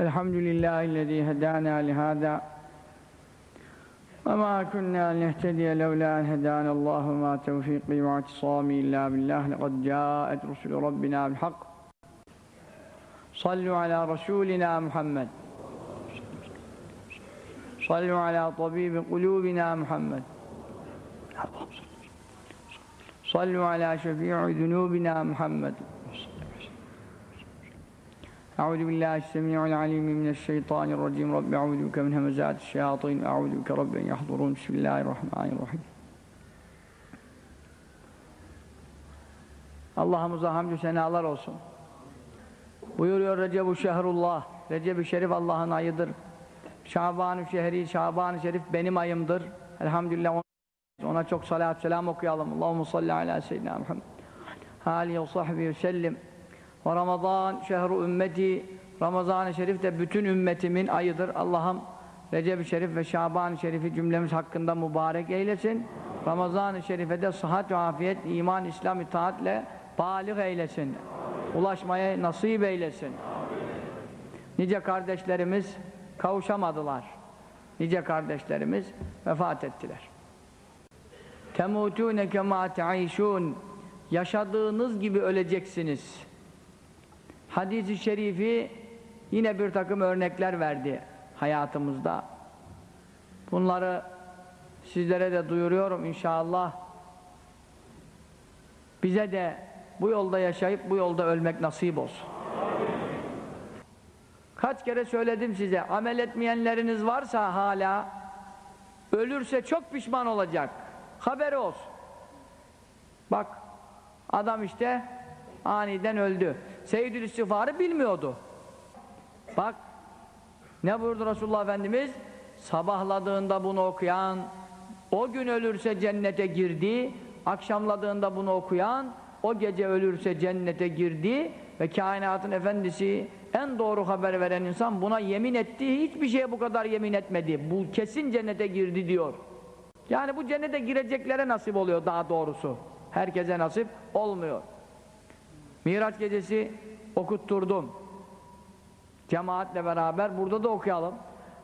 الحمد لله الذي هدانا لهذا وما كنا لنهتدي لولا أن هدانا الله وما توفيقي واعتصامي إلا بالله لقد جاءت رسل ربنا بالحق. صلوا على رسولنا محمد. صلوا على طبيب قلوبنا محمد. صلوا على شفيع ذنوبنا محمد. أعوذ بالله السميع العليم من الشيطان الرجيم رب أعوذ بك من همزات الشياطين أعوذ بك رب أن يحضرون بسم الله الرحمن الرحيم Allah'ımıza hamdü senalar olsun. Buyuruyor Recep-i Şehrullah. Recep-i Şerif Allah'ın ayıdır. Şaban-ı Şehri, Şaban-ı Şerif benim ayımdır. Elhamdülillah ona çok salat selam okuyalım. Allahu salli ala seyyidina Muhammed. Alihi ve sahbihi ve sellim. Ve Ramazan şehru ümmeti Ramazan-ı Şerif de bütün ümmetimin ayıdır. Allah'ım Recep-i Şerif ve Şaban-ı Şerif'i cümlemiz hakkında mübarek eylesin. Ramazan-ı Şerif'e de sıhhat ve afiyet, iman, İslam, itaatle balik eylesin. Ulaşmaya nasip eylesin. Nice kardeşlerimiz kavuşamadılar. Nice kardeşlerimiz vefat ettiler. Temutune kema te'işun Yaşadığınız gibi öleceksiniz. Hadis-i şerifi yine bir takım örnekler verdi hayatımızda. Bunları sizlere de duyuruyorum inşallah. Bize de bu yolda yaşayıp bu yolda ölmek nasip olsun. Kaç kere söyledim size, amel etmeyenleriniz varsa hala, ölürse çok pişman olacak. Haberi olsun. Bak, adam işte aniden öldü. Seyyidül istiğfarı bilmiyordu. Bak, ne buyurdu Resulullah Efendimiz? Sabahladığında bunu okuyan, o gün ölürse cennete girdi, akşamladığında bunu okuyan, o gece ölürse cennete girdi ve kainatın efendisi en doğru haber veren insan buna yemin etti, hiçbir şeye bu kadar yemin etmedi. Bu kesin cennete girdi diyor. Yani bu cennete gireceklere nasip oluyor daha doğrusu. Herkese nasip olmuyor. Miraç gecesi okutturdum. Cemaatle beraber burada da okuyalım.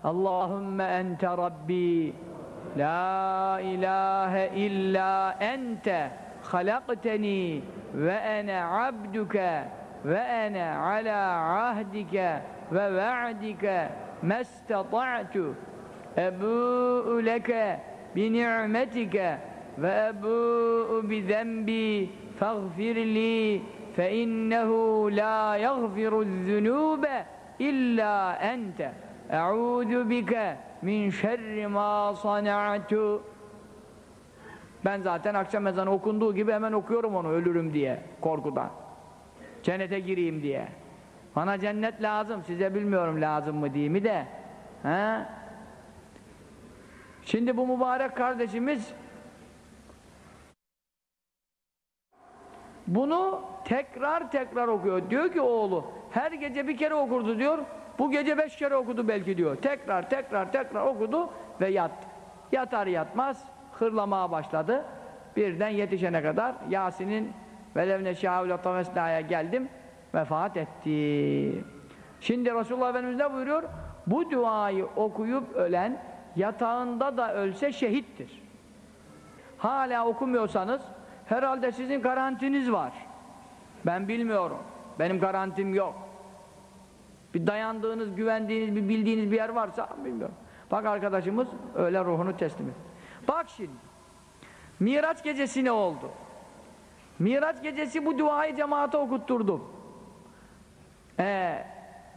Allahümme ente Rabbi La ilahe illa ente halakteni ve ene abduke ve ene ala ahdike ve ve'dike mestata'tu ebu'u leke bi ni'metike ve ebu'u bi zenbi faghfirli innehu la yaghfiru zunube illa ente e'udu bike min şerri ma sana'tu ben zaten akşam ezanı okunduğu gibi hemen okuyorum onu ölürüm diye korkudan. Cennete gireyim diye. Bana cennet lazım size bilmiyorum lazım mı değil mi de he? şimdi bu mübarek kardeşimiz bunu tekrar tekrar okuyor diyor ki oğlu her gece bir kere okurdu diyor bu gece beş kere okudu belki diyor. Tekrar tekrar tekrar okudu ve yattı. Yatar yatmaz hırlamaya başladı. Birden yetişene kadar Yasin'in velevne şâhûle tamesnâya geldim vefat etti. Şimdi Resulullah Efendimiz ne buyuruyor? Bu duayı okuyup ölen yatağında da ölse şehittir. Hala okumuyorsanız herhalde sizin garantiniz var. Ben bilmiyorum. Benim garantim yok. Bir dayandığınız, güvendiğiniz, bir bildiğiniz bir yer varsa bilmiyorum. Bak arkadaşımız öyle ruhunu teslim etti. Bak şimdi. Miraç gecesi ne oldu? Miraç gecesi bu duayı cemaate okutturdum. Ee,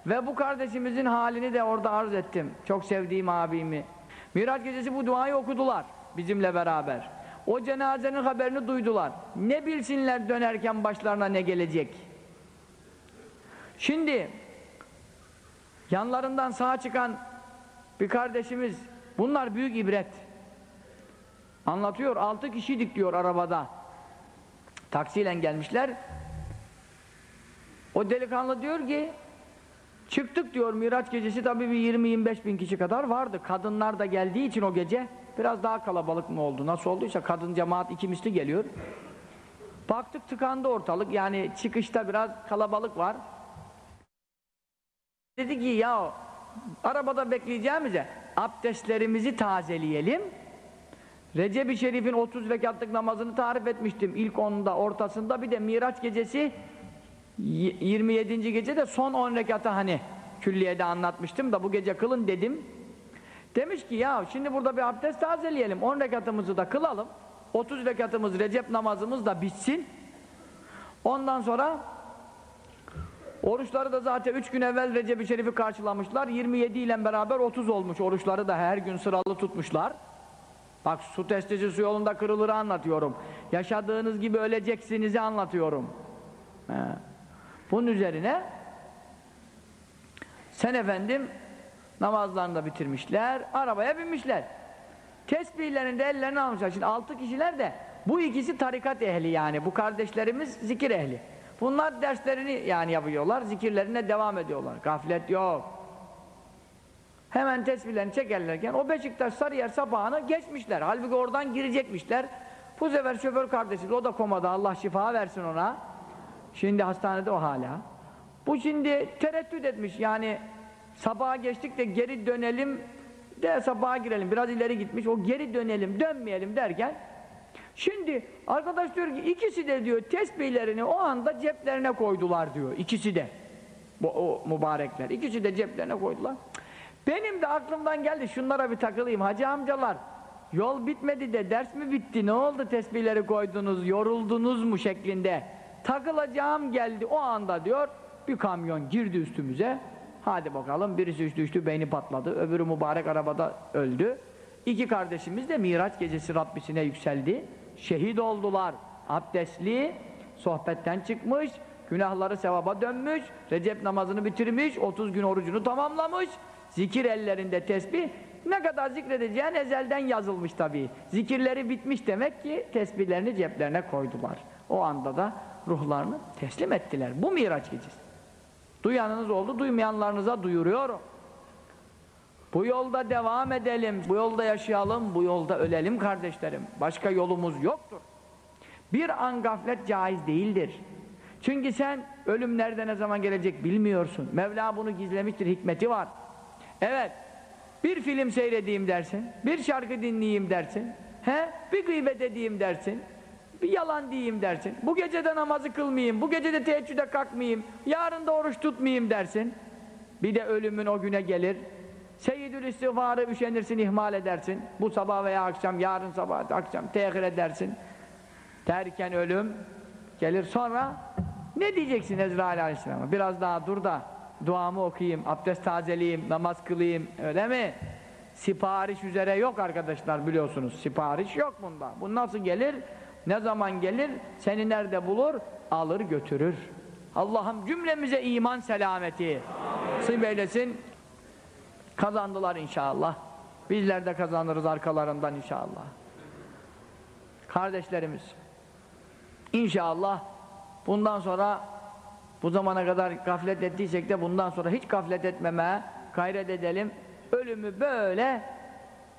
ve bu kardeşimizin halini de orada arz ettim. Çok sevdiğim abimi. Miraç gecesi bu duayı okudular bizimle beraber. O cenazenin haberini duydular. Ne bilsinler dönerken başlarına ne gelecek? Şimdi yanlarından sağa çıkan bir kardeşimiz bunlar büyük ibret. Anlatıyor altı kişiydik diyor arabada. Taksiyle gelmişler. O delikanlı diyor ki çıktık diyor. Miraç gecesi tabii bir 20-25 bin kişi kadar vardı. Kadınlar da geldiği için o gece biraz daha kalabalık mı oldu nasıl olduysa kadın cemaat iki misli geliyor baktık tıkandı ortalık yani çıkışta biraz kalabalık var dedi ki ya arabada bekleyeceğimize abdestlerimizi tazeleyelim. Recep-i Şerif'in 30 rekatlık namazını tarif etmiştim. İlk onda, ortasında bir de Miraç gecesi y- 27. gece de son 10 rekatı hani külliyede anlatmıştım da bu gece kılın dedim. Demiş ki ya şimdi burada bir abdest tazeleyelim. 10 rekatımızı da kılalım. 30 rekatımız Recep namazımız da bitsin. Ondan sonra oruçları da zaten 3 gün evvel Recep-i Şerif'i karşılamışlar. 27 ile beraber 30 olmuş. Oruçları da her gün sıralı tutmuşlar. Bak su testisi yolunda kırılırı anlatıyorum. Yaşadığınız gibi öleceksinizi anlatıyorum. He. Bunun üzerine sen efendim namazlarını da bitirmişler, arabaya binmişler. Tesbihlerini de ellerine almışlar. Şimdi altı kişiler de bu ikisi tarikat ehli yani. Bu kardeşlerimiz zikir ehli. Bunlar derslerini yani yapıyorlar, zikirlerine devam ediyorlar. Gaflet yok. Hemen tesbihlerini çekerlerken o Beşiktaş Sarıyer sapağını geçmişler. Halbuki oradan girecekmişler. Bu sefer şoför kardeşimiz o da komada Allah şifa versin ona. Şimdi hastanede o hala. Bu şimdi tereddüt etmiş yani sabaha geçtik de geri dönelim de sabaha girelim. Biraz ileri gitmiş o geri dönelim dönmeyelim derken şimdi arkadaş diyor ki ikisi de diyor tesbihlerini o anda ceplerine koydular diyor. ikisi de. Bu, o mübarekler. İkisi de ceplerine koydular. Benim de aklımdan geldi şunlara bir takılayım hacı amcalar. Yol bitmedi de ders mi bitti ne oldu tesbihleri koydunuz yoruldunuz mu şeklinde takılacağım geldi o anda diyor bir kamyon girdi üstümüze hadi bakalım birisi düştü beyni patladı öbürü mübarek arabada öldü İki kardeşimiz de Miraç gecesi Rabbisine yükseldi şehit oldular abdestli sohbetten çıkmış günahları sevaba dönmüş Recep namazını bitirmiş 30 gün orucunu tamamlamış Zikir ellerinde tesbih ne kadar zikredeceğin ezelden yazılmış tabii. Zikirleri bitmiş demek ki tesbihlerini ceplerine koydular. O anda da ruhlarını teslim ettiler. Bu Miraç gecesi. Duyanınız oldu, duymayanlarınıza duyuruyorum. Bu yolda devam edelim, bu yolda yaşayalım, bu yolda ölelim kardeşlerim. Başka yolumuz yoktur. Bir an gaflet caiz değildir. Çünkü sen ölüm nerede ne zaman gelecek bilmiyorsun. Mevla bunu gizlemiştir, hikmeti var. Evet, bir film seyredeyim dersin, bir şarkı dinleyeyim dersin, he? bir gıybet edeyim dersin, bir yalan diyeyim dersin, bu gece de namazı kılmayayım, bu gece de teheccüde kalkmayayım, yarın da oruç tutmayayım dersin. Bir de ölümün o güne gelir, seyyidül istiğfarı üşenirsin, ihmal edersin, bu sabah veya akşam, yarın sabah, akşam tehir edersin. Derken ölüm gelir sonra ne diyeceksin Ezrail Aleyhisselam'a? Biraz daha dur da duamı okuyayım, abdest tazeleyeyim, namaz kılayım, öyle mi? Sipariş üzere yok arkadaşlar biliyorsunuz, sipariş yok bunda. Bu nasıl gelir? Ne zaman gelir? Seni nerede bulur? Alır götürür. Allah'ım cümlemize iman selameti nasip eylesin. Kazandılar inşallah. Bizler de kazanırız arkalarından inşallah. Kardeşlerimiz, inşallah bundan sonra bu zamana kadar gaflet ettiysek de bundan sonra hiç gaflet etmemeye gayret edelim. Ölümü böyle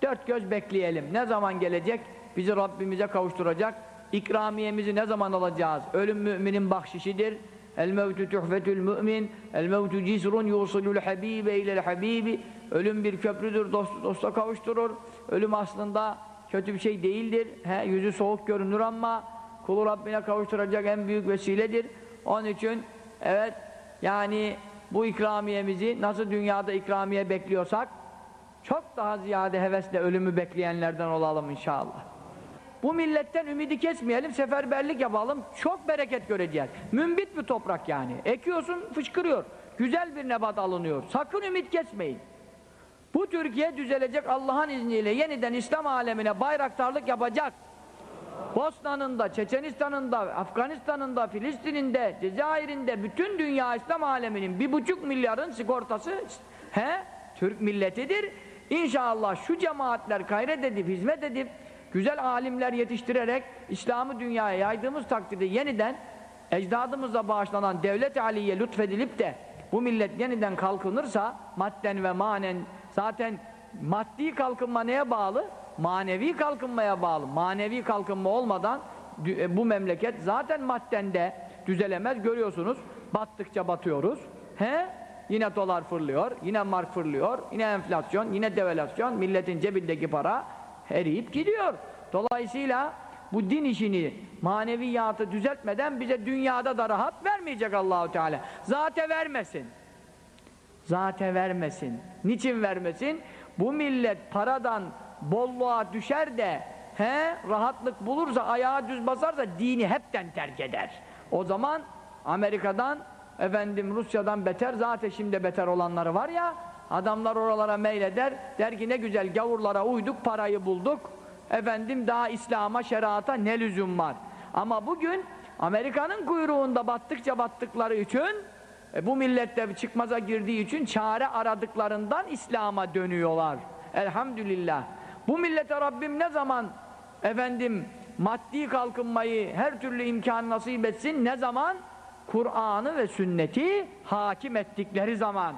dört göz bekleyelim. Ne zaman gelecek? Bizi Rabbimize kavuşturacak. İkramiyemizi ne zaman alacağız? Ölüm müminin bahşişidir. El mevtu tuhfetül mümin, el mevtu cisrun yusulul habibe ilel habibi. Ölüm bir köprüdür, dost, dosta kavuşturur. Ölüm aslında kötü bir şey değildir. He, yüzü soğuk görünür ama kulu Rabbine kavuşturacak en büyük vesiledir. Onun için Evet, yani bu ikramiyemizi nasıl dünyada ikramiye bekliyorsak çok daha ziyade hevesle ölümü bekleyenlerden olalım inşallah. Bu milletten ümidi kesmeyelim, seferberlik yapalım, çok bereket göreceğiz. Mümbit bir toprak yani. Ekiyorsun, fışkırıyor. Güzel bir nebat alınıyor. Sakın ümit kesmeyin. Bu Türkiye düzelecek Allah'ın izniyle yeniden İslam alemine bayraktarlık yapacak. Bosna'nın da, Çeçenistan'ın da, Afganistan'ın da, Filistin'in de, Cezayir'in bütün dünya İslam aleminin bir buçuk milyarın sigortası he, Türk milletidir. İnşallah şu cemaatler gayret edip, hizmet edip, güzel alimler yetiştirerek İslam'ı dünyaya yaydığımız takdirde yeniden ecdadımıza bağışlanan devlet-i aliye lütfedilip de bu millet yeniden kalkınırsa madden ve manen zaten maddi kalkınma neye bağlı? manevi kalkınmaya bağlı. Manevi kalkınma olmadan bu memleket zaten maddende düzelemez. Görüyorsunuz battıkça batıyoruz. He? yine dolar fırlıyor, yine mark fırlıyor, yine enflasyon, yine devalüasyon, milletin cebindeki para eriyip gidiyor. Dolayısıyla bu din işini, maneviyatı düzeltmeden bize dünyada da rahat vermeyecek Allahu Teala. Zate vermesin. Zate vermesin. Niçin vermesin? Bu millet paradan bolluğa düşer de he rahatlık bulursa, ayağa düz basarsa dini hepten terk eder. O zaman Amerika'dan efendim Rusya'dan beter zaten şimdi beter olanları var ya adamlar oralara meyleder der ki ne güzel gavurlara uyduk parayı bulduk. Efendim daha İslam'a şerata ne lüzum var? Ama bugün Amerika'nın kuyruğunda battıkça battıkları için e, bu millette çıkmaza girdiği için çare aradıklarından İslam'a dönüyorlar. Elhamdülillah. Bu millete Rabbim ne zaman efendim maddi kalkınmayı her türlü imkan nasip etsin ne zaman Kur'an'ı ve sünneti hakim ettikleri zaman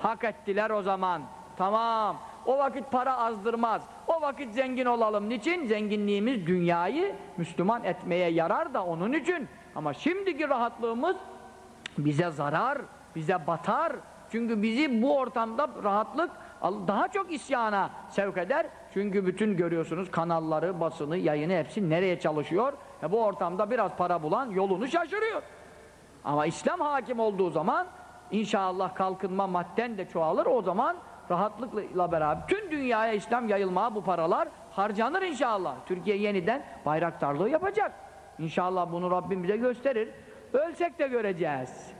hak ettiler o zaman. Tamam. O vakit para azdırmaz. O vakit zengin olalım. Niçin? Zenginliğimiz dünyayı Müslüman etmeye yarar da onun için. Ama şimdiki rahatlığımız bize zarar bize batar. Çünkü bizi bu ortamda rahatlık daha çok isyana sevk eder. Çünkü bütün görüyorsunuz kanalları, basını, yayını hepsi nereye çalışıyor? E bu ortamda biraz para bulan yolunu şaşırıyor. Ama İslam hakim olduğu zaman inşallah kalkınma madden de çoğalır. O zaman rahatlıkla beraber tüm dünyaya İslam yayılmaya bu paralar harcanır inşallah. Türkiye yeniden bayraktarlığı yapacak. İnşallah bunu Rabbim bize gösterir. Ölsek de göreceğiz.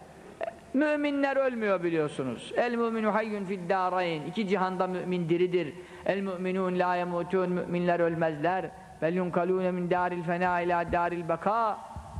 Müminler ölmüyor biliyorsunuz. El müminu hayyun fid darayn. İki cihanda mümin diridir. El müminun la yemutun. Müminler ölmezler. Bel yunkalune min daril fena ila daril beka.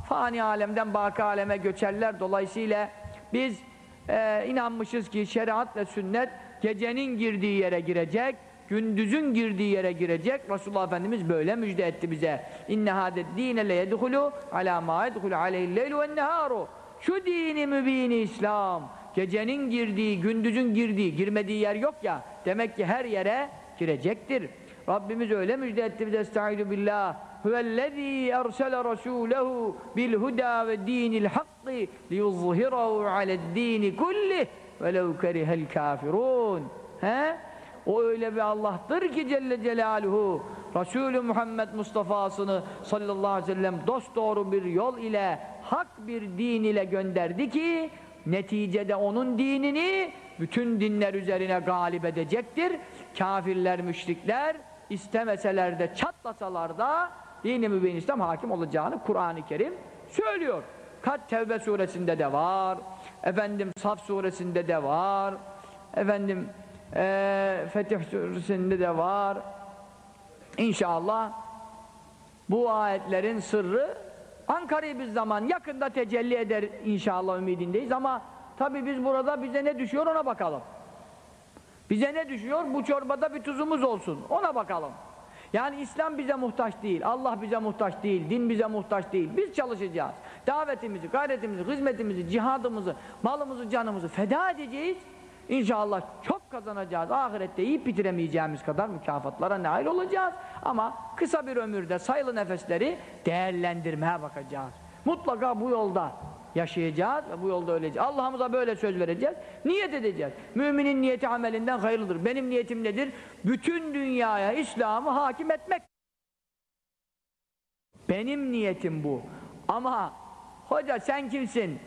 Fani alemden baki aleme göçerler. Dolayısıyla biz e, inanmışız ki şeriat ve sünnet gecenin girdiği yere girecek, gündüzün girdiği yere girecek. Resulullah Efendimiz böyle müjde etti bize. İnne hadet dine le yedhulu ala ma yedhulu aleyhil leylu ve neharu. Şu dini mübini İslam, gecenin girdiği, gündüzün girdiği, girmediği yer yok ya, demek ki her yere girecektir. Rabbimiz öyle müjde etti bize, estaizu billah. Huvellezî ersele rasûlehu bil huda ve dinil hakkı liyuzhirahu ale'd-dini kullih velev kerihel kafirun. He? O öyle bir Allah'tır ki Celle Celaluhu Resulü Muhammed Mustafa'sını sallallahu aleyhi ve sellem dost doğru bir yol ile hak bir din ile gönderdi ki neticede onun dinini bütün dinler üzerine galip edecektir. Kafirler, müşrikler istemeseler de çatlasalar da dini mübin İslam hakim olacağını Kur'an-ı Kerim söylüyor. Kat Tevbe suresinde de var. Efendim Saf suresinde de var. Efendim e, Fetih suresinde de var. İnşallah bu ayetlerin sırrı Ankara'yı bir zaman yakında tecelli eder inşallah ümidindeyiz ama tabi biz burada bize ne düşüyor ona bakalım. Bize ne düşüyor? Bu çorbada bir tuzumuz olsun. Ona bakalım. Yani İslam bize muhtaç değil, Allah bize muhtaç değil, din bize muhtaç değil. Biz çalışacağız. Davetimizi, gayretimizi, hizmetimizi, cihadımızı, malımızı, canımızı feda edeceğiz. İnşallah çok kazanacağız. Ahirette iyi bitiremeyeceğimiz kadar mükafatlara nail olacağız. Ama kısa bir ömürde sayılı nefesleri değerlendirmeye bakacağız. Mutlaka bu yolda yaşayacağız ve bu yolda öleceğiz. Allah'ımıza böyle söz vereceğiz. Niyet edeceğiz. Müminin niyeti amelinden hayırlıdır. Benim niyetim nedir? Bütün dünyaya İslam'ı hakim etmek. Benim niyetim bu. Ama hoca sen kimsin?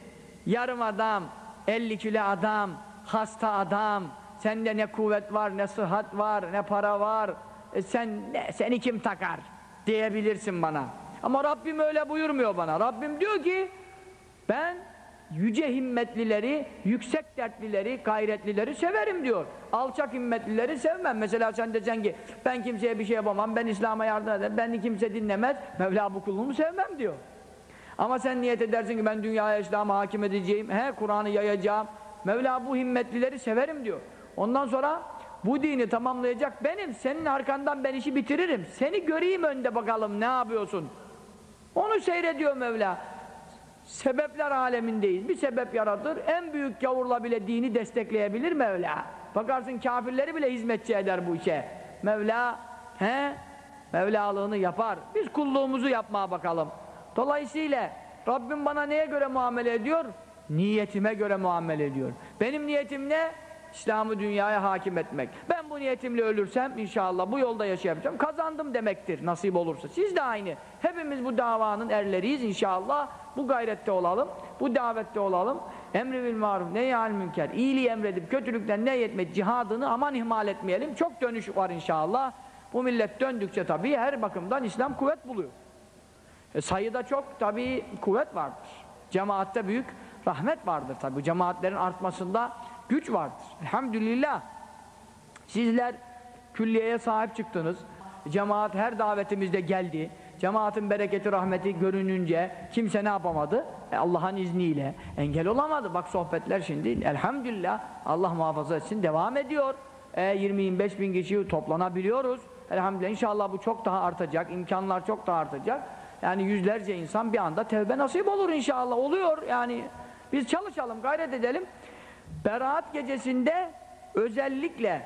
Yarım adam, 50 kilo adam, hasta adam, sende ne kuvvet var, ne sıhhat var, ne para var, e sen ne, seni kim takar diyebilirsin bana. Ama Rabbim öyle buyurmuyor bana. Rabbim diyor ki ben yüce himmetlileri, yüksek dertlileri, gayretlileri severim diyor. Alçak himmetlileri sevmem. Mesela sen desen ki ben kimseye bir şey yapamam, ben İslam'a yardım ederim, beni kimse dinlemez, Mevla bu kulumu sevmem diyor. Ama sen niyet edersin ki ben dünyaya İslam'a hakim edeceğim, he Kur'an'ı yayacağım, Mevla bu himmetlileri severim diyor. Ondan sonra bu dini tamamlayacak benim, senin arkandan ben işi bitiririm. Seni göreyim önde bakalım ne yapıyorsun. Onu seyrediyor Mevla. Sebepler alemindeyiz. Bir sebep yaratır. En büyük gavurla bile dini destekleyebilir Mevla. Bakarsın kafirleri bile hizmetçi eder bu işe. Mevla he? Mevlalığını yapar. Biz kulluğumuzu yapmaya bakalım. Dolayısıyla Rabbim bana neye göre muamele ediyor? Niyetime göre muamele ediyorum. Benim niyetim ne? İslam'ı dünyaya hakim etmek. Ben bu niyetimle ölürsem inşallah bu yolda yaşayacağım. Kazandım demektir nasip olursa. Siz de aynı. Hepimiz bu davanın erleriyiz inşallah. Bu gayrette olalım. Bu davette olalım. Emri bil maruf, nehyal münker. İyiliği emredip kötülükten nehyetmek cihadını aman ihmal etmeyelim. Çok dönüş var inşallah. Bu millet döndükçe tabii her bakımdan İslam kuvvet buluyor. E, sayıda çok tabii kuvvet vardır. Cemaatte büyük rahmet vardır tabii. Cemaatlerin artmasında güç vardır. Elhamdülillah. Sizler külliyeye sahip çıktınız. Cemaat her davetimizde geldi. Cemaatin bereketi, rahmeti görününce kimse ne yapamadı? E, Allah'ın izniyle engel olamadı. Bak sohbetler şimdi elhamdülillah Allah muhafaza etsin devam ediyor. E, 20-25 bin kişi toplanabiliyoruz. Elhamdülillah inşallah bu çok daha artacak. imkanlar çok daha artacak. Yani yüzlerce insan bir anda tevbe nasip olur inşallah. Oluyor yani. Biz çalışalım, gayret edelim. Beraat gecesinde özellikle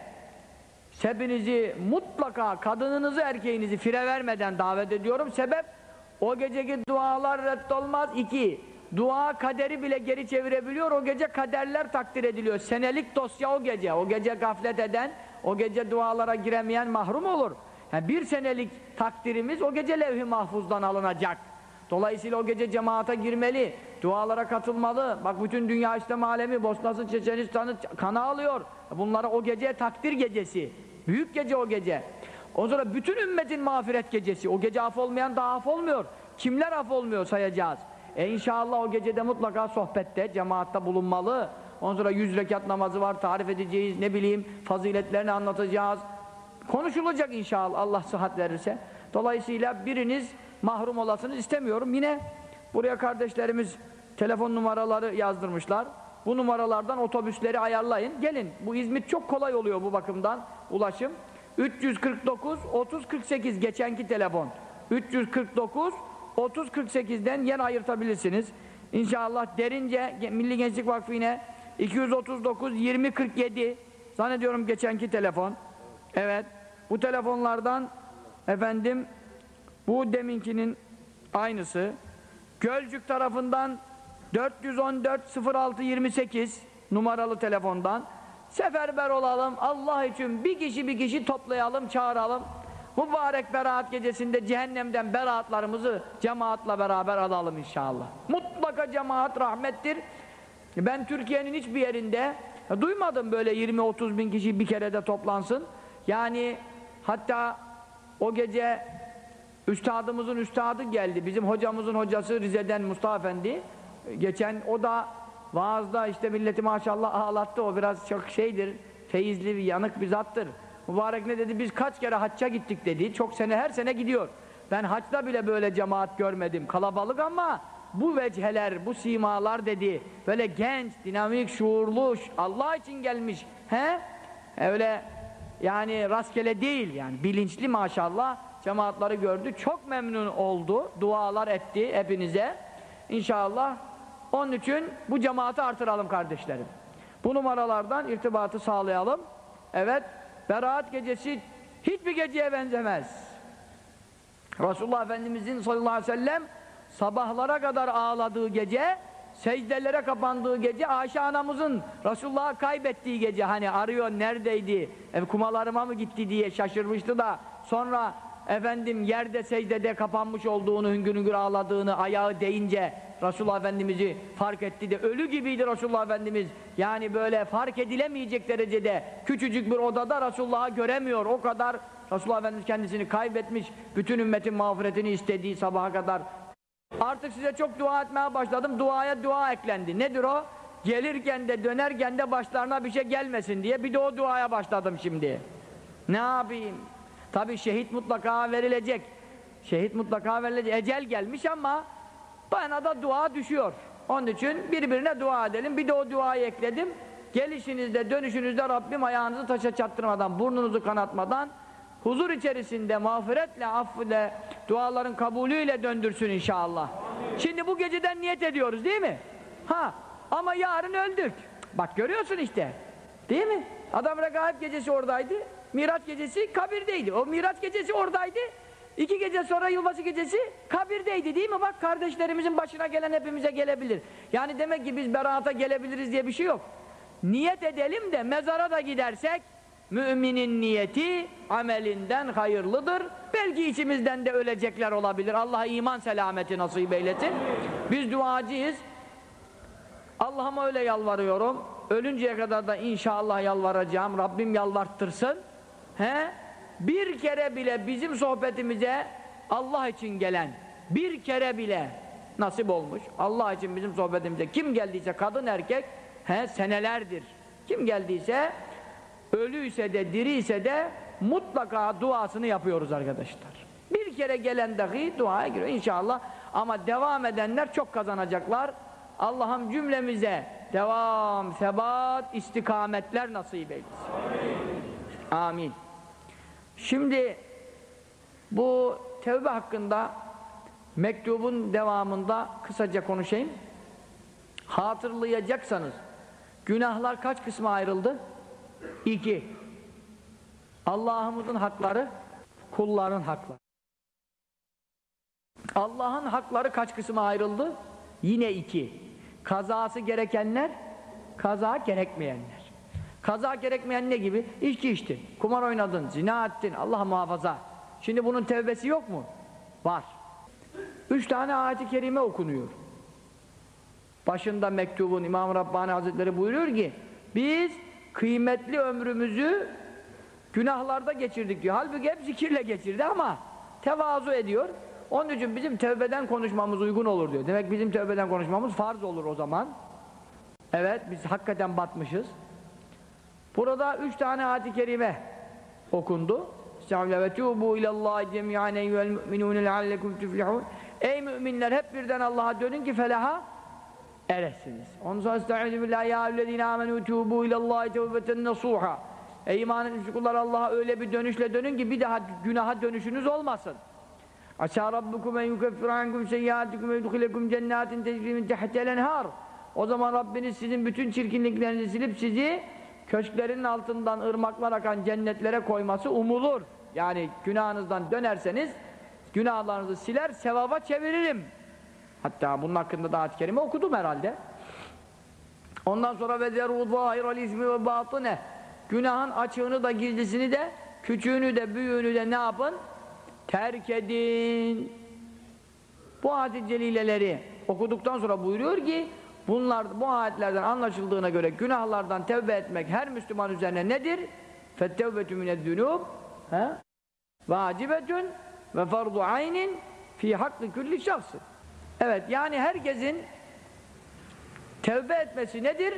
sebinizi mutlaka kadınınızı erkeğinizi fire vermeden davet ediyorum. Sebep o geceki dualar reddolmaz. İki, dua kaderi bile geri çevirebiliyor. O gece kaderler takdir ediliyor. Senelik dosya o gece. O gece gaflet eden, o gece dualara giremeyen mahrum olur. Yani bir senelik takdirimiz o gece levh-i mahfuzdan alınacak. Dolayısıyla o gece cemaate girmeli, dualara katılmalı. Bak bütün dünya İslam alemi, Bosna'sı, Çeçenistan'ı kana alıyor. Bunlara o gece takdir gecesi. Büyük gece o gece. O sonra bütün ümmetin mağfiret gecesi. O gece af olmayan daha af olmuyor. Kimler af olmuyor sayacağız. E inşallah o gecede mutlaka sohbette, cemaatte bulunmalı. Ondan sonra yüz rekat namazı var, tarif edeceğiz, ne bileyim faziletlerini anlatacağız. Konuşulacak inşallah Allah sıhhat verirse. Dolayısıyla biriniz mahrum olasınız istemiyorum. Yine buraya kardeşlerimiz telefon numaraları yazdırmışlar. Bu numaralardan otobüsleri ayarlayın. Gelin. Bu İzmit çok kolay oluyor bu bakımdan ulaşım. 349 30 48 geçenki telefon. 349 30 48'den yer ayırtabilirsiniz. İnşallah derince Milli Gençlik Vakfı yine 239 20 47 zannediyorum geçenki telefon. Evet. Bu telefonlardan efendim bu deminkinin aynısı. Gölcük tarafından 414 06 28 numaralı telefondan seferber olalım. Allah için bir kişi bir kişi toplayalım, çağıralım. Mübarek beraat gecesinde cehennemden beraatlarımızı cemaatla beraber alalım inşallah. Mutlaka cemaat rahmettir. Ben Türkiye'nin hiçbir yerinde duymadım böyle 20-30 bin kişi bir kerede toplansın. Yani hatta o gece üstadımızın üstadı geldi. Bizim hocamızın hocası Rize'den Mustafa Efendi. Geçen o da vaazda işte milleti maşallah ağlattı. O biraz çok şeydir, feyizli yanık bir zattır. Mübarek ne dedi? Biz kaç kere hacca gittik dedi. Çok sene her sene gidiyor. Ben haçta bile böyle cemaat görmedim. Kalabalık ama bu veciheler, bu simalar dedi. Böyle genç, dinamik, şuurlu, Allah için gelmiş. He? Öyle yani rastgele değil yani bilinçli maşallah cemaatları gördü. Çok memnun oldu. Dualar etti hepinize. İnşallah onun için bu cemaati artıralım kardeşlerim. Bu numaralardan irtibatı sağlayalım. Evet, Berat gecesi hiçbir geceye benzemez. Resulullah Efendimizin sallallahu aleyhi ve sellem sabahlara kadar ağladığı gece, secdelere kapandığı gece, Ayşe anamızın Resulullah'ı kaybettiği gece, hani arıyor neredeydi, e, kumalarıma mı gitti diye şaşırmıştı da, sonra efendim yerde secdede kapanmış olduğunu, hüngür hüngür ağladığını, ayağı deyince Resulullah Efendimiz'i fark etti de ölü gibiydi Resulullah Efendimiz. Yani böyle fark edilemeyecek derecede küçücük bir odada Resulullah'ı göremiyor. O kadar Resulullah Efendimiz kendisini kaybetmiş. Bütün ümmetin mağfiretini istediği sabaha kadar. Artık size çok dua etmeye başladım. Duaya dua eklendi. Nedir o? Gelirken de dönerken de başlarına bir şey gelmesin diye bir de o duaya başladım şimdi. Ne yapayım? Tabi şehit mutlaka verilecek. Şehit mutlaka verilecek. Ecel gelmiş ama bana da dua düşüyor. Onun için birbirine dua edelim. Bir de o duayı ekledim. Gelişinizde, dönüşünüzde Rabbim ayağınızı taşa çattırmadan, burnunuzu kanatmadan huzur içerisinde, mağfiretle, affile, duaların kabulüyle döndürsün inşallah. Şimdi bu geceden niyet ediyoruz değil mi? Ha, ama yarın öldük. Bak görüyorsun işte. Değil mi? Adam regaib gecesi oradaydı. Miraç gecesi kabirdeydi. O Miraç gecesi oradaydı. İki gece sonra yılbaşı gecesi kabirdeydi değil mi? Bak kardeşlerimizin başına gelen hepimize gelebilir. Yani demek ki biz beraata gelebiliriz diye bir şey yok. Niyet edelim de mezara da gidersek müminin niyeti amelinden hayırlıdır. Belki içimizden de ölecekler olabilir. Allah iman selameti nasip eylesin. Biz duacıyız. Allah'ıma öyle yalvarıyorum. Ölünceye kadar da inşallah yalvaracağım. Rabbim yalvarttırsın. He? Bir kere bile bizim sohbetimize Allah için gelen bir kere bile nasip olmuş. Allah için bizim sohbetimize kim geldiyse kadın erkek he, senelerdir. Kim geldiyse ölüyse de diriyse de mutlaka duasını yapıyoruz arkadaşlar. Bir kere gelen dahi duaya giriyor inşallah. Ama devam edenler çok kazanacaklar. Allah'ım cümlemize devam, sebat, istikametler nasip eylesin. Amin. Amin. Şimdi bu tevbe hakkında mektubun devamında kısaca konuşayım. Hatırlayacaksanız günahlar kaç kısma ayrıldı? İki. Allah'ımızın hakları, kulların hakları. Allah'ın hakları kaç kısma ayrıldı? Yine iki. Kazası gerekenler, kaza gerekmeyenler. Kaza gerekmeyen ne gibi? İçki içtin, kumar oynadın, zina ettin, Allah muhafaza. Şimdi bunun tevbesi yok mu? Var. Üç tane ayet-i kerime okunuyor. Başında mektubun İmam Rabbani Hazretleri buyuruyor ki biz kıymetli ömrümüzü günahlarda geçirdik diyor. Halbuki hep zikirle geçirdi ama tevazu ediyor. Onun için bizim tövbeden konuşmamız uygun olur diyor. Demek bizim tövbeden konuşmamız farz olur o zaman. Evet biz hakikaten batmışız. Burada üç tane ayet-i kerime okundu. Estağfirullah ve tuğbu ilallahi cemi'an eyyüel mü'minûne leallekum tuflihûn. Ey müminler hep birden Allah'a dönün ki felaha eresiniz. Ondan sonra estaizu billahi ya eyyühellezîne âmenû tuğbu ilallahi tevbeten nasûhâ. Ey iman etmiş Allah'a öyle bir dönüşle dönün ki bir daha günaha dönüşünüz olmasın. Aşağı rabbukum en yukeffir ankum seyyâtikum ve yudhilekum cennetin tecrî min tehtel enhâr. O zaman Rabbiniz sizin bütün çirkinliklerinizi silip sizi köşklerin altından ırmaklar akan cennetlere koyması umulur. Yani günahınızdan dönerseniz günahlarınızı siler, sevaba çeviririm. Hatta bunun hakkında da ayet-i kerime okudum herhalde. Ondan sonra ve zerû zâhiral ismi ve batine günahın açığını da gizlisini de küçüğünü de büyüğünü de ne yapın? Terk edin. Bu ayet-i celileleri okuduktan sonra buyuruyor ki Bunlar bu ayetlerden anlaşıldığına göre günahlardan tevbe etmek her Müslüman üzerine nedir? Fettevbetü minezzünûb vacibetün ve fardu aynin fi hakkı külli şahsın. Evet yani herkesin tevbe etmesi nedir?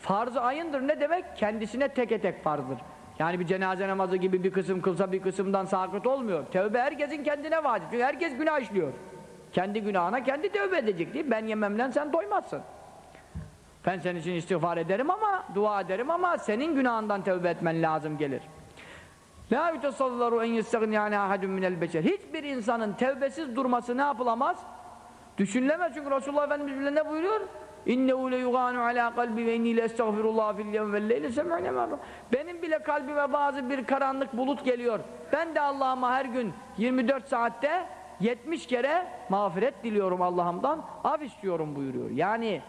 Farz-ı ayındır. Ne demek? Kendisine teke tek farzdır. Yani bir cenaze namazı gibi bir kısım kılsa bir kısımdan sakıt olmuyor. Tevbe herkesin kendine vacip. Çünkü herkes günah işliyor. Kendi günahına kendi tevbe edecek değil Ben yememden sen doymazsın. Ben senin için istiğfar ederim ama, dua ederim ama senin günahından tevbe etmen lazım gelir. La yutasavvaru en yestagni ahadun minel beşer. Hiçbir insanın tevbesiz durması ne yapılamaz? Düşünülemez çünkü Resulullah Efendimiz bile ne buyuruyor? İnnehu le yuganu ala kalbi ve inni le estağfirullah fil yevm vel leyle. Benim bile kalbime bazı bir karanlık bulut geliyor. Ben de Allah'ıma her gün 24 saatte 70 kere mağfiret diliyorum Allah'ımdan. Af istiyorum buyuruyor. Yani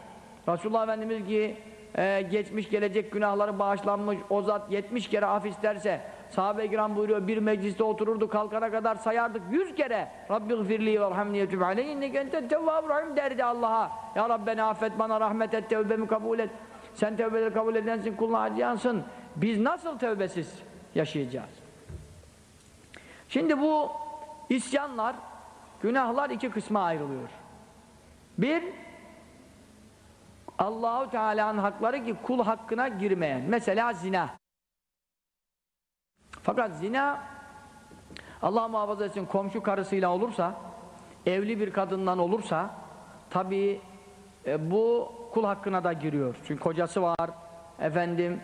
Resulullah Efendimiz ki e, geçmiş gelecek günahları bağışlanmış o zat 70 kere af isterse sahabe-i kiram buyuruyor bir mecliste otururdu kalkana kadar sayardık 100 kere. Rabbi gfirli ve rahmni etüb aleyhi inneke ente tevvab rahim derdi Allah'a. Ya Rabbi beni affet bana rahmet et tevbemi kabul et. Sen tevbeleri kabul edensin kuluna acıyansın biz nasıl tevbesiz yaşayacağız? Şimdi bu isyanlar günahlar iki kısma ayrılıyor. Bir Allahu Teala'nın hakları ki kul hakkına girmeyen. Mesela zina. Fakat zina Allah muhafaza etsin komşu karısıyla olursa, evli bir kadından olursa tabii e, bu kul hakkına da giriyor. Çünkü kocası var, efendim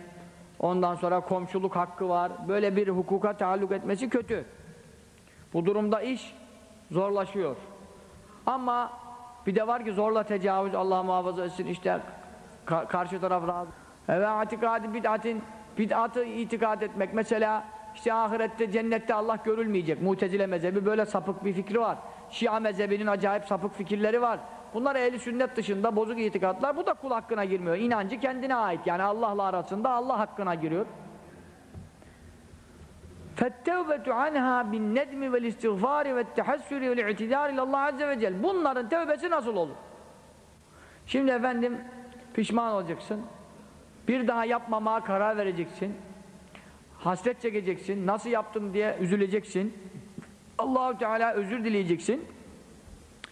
ondan sonra komşuluk hakkı var. Böyle bir hukuka taalluk etmesi kötü. Bu durumda iş zorlaşıyor. Ama bir de var ki zorla tecavüz Allah muhafaza etsin işte ka karşı taraf razı. Ve atikadi bid'atin bid'atı itikad etmek mesela işte ahirette, cennette Allah görülmeyecek. Mutezile mezhebi böyle sapık bir fikri var. Şia mezhebinin acayip sapık fikirleri var. Bunlar ehli sünnet dışında bozuk itikatlar. Bu da kul hakkına girmiyor. İnancı kendine ait. Yani Allah'la arasında Allah hakkına giriyor. Fettevbetu anha bin nedmi vel istiğfari ve tehassürü vel i'tidar ilallah azze ve cel. Bunların tevbesi nasıl olur? Şimdi efendim pişman olacaksın. Bir daha yapmamaya karar vereceksin. Hasret çekeceksin. Nasıl yaptım diye üzüleceksin. Allahu Teala özür dileyeceksin.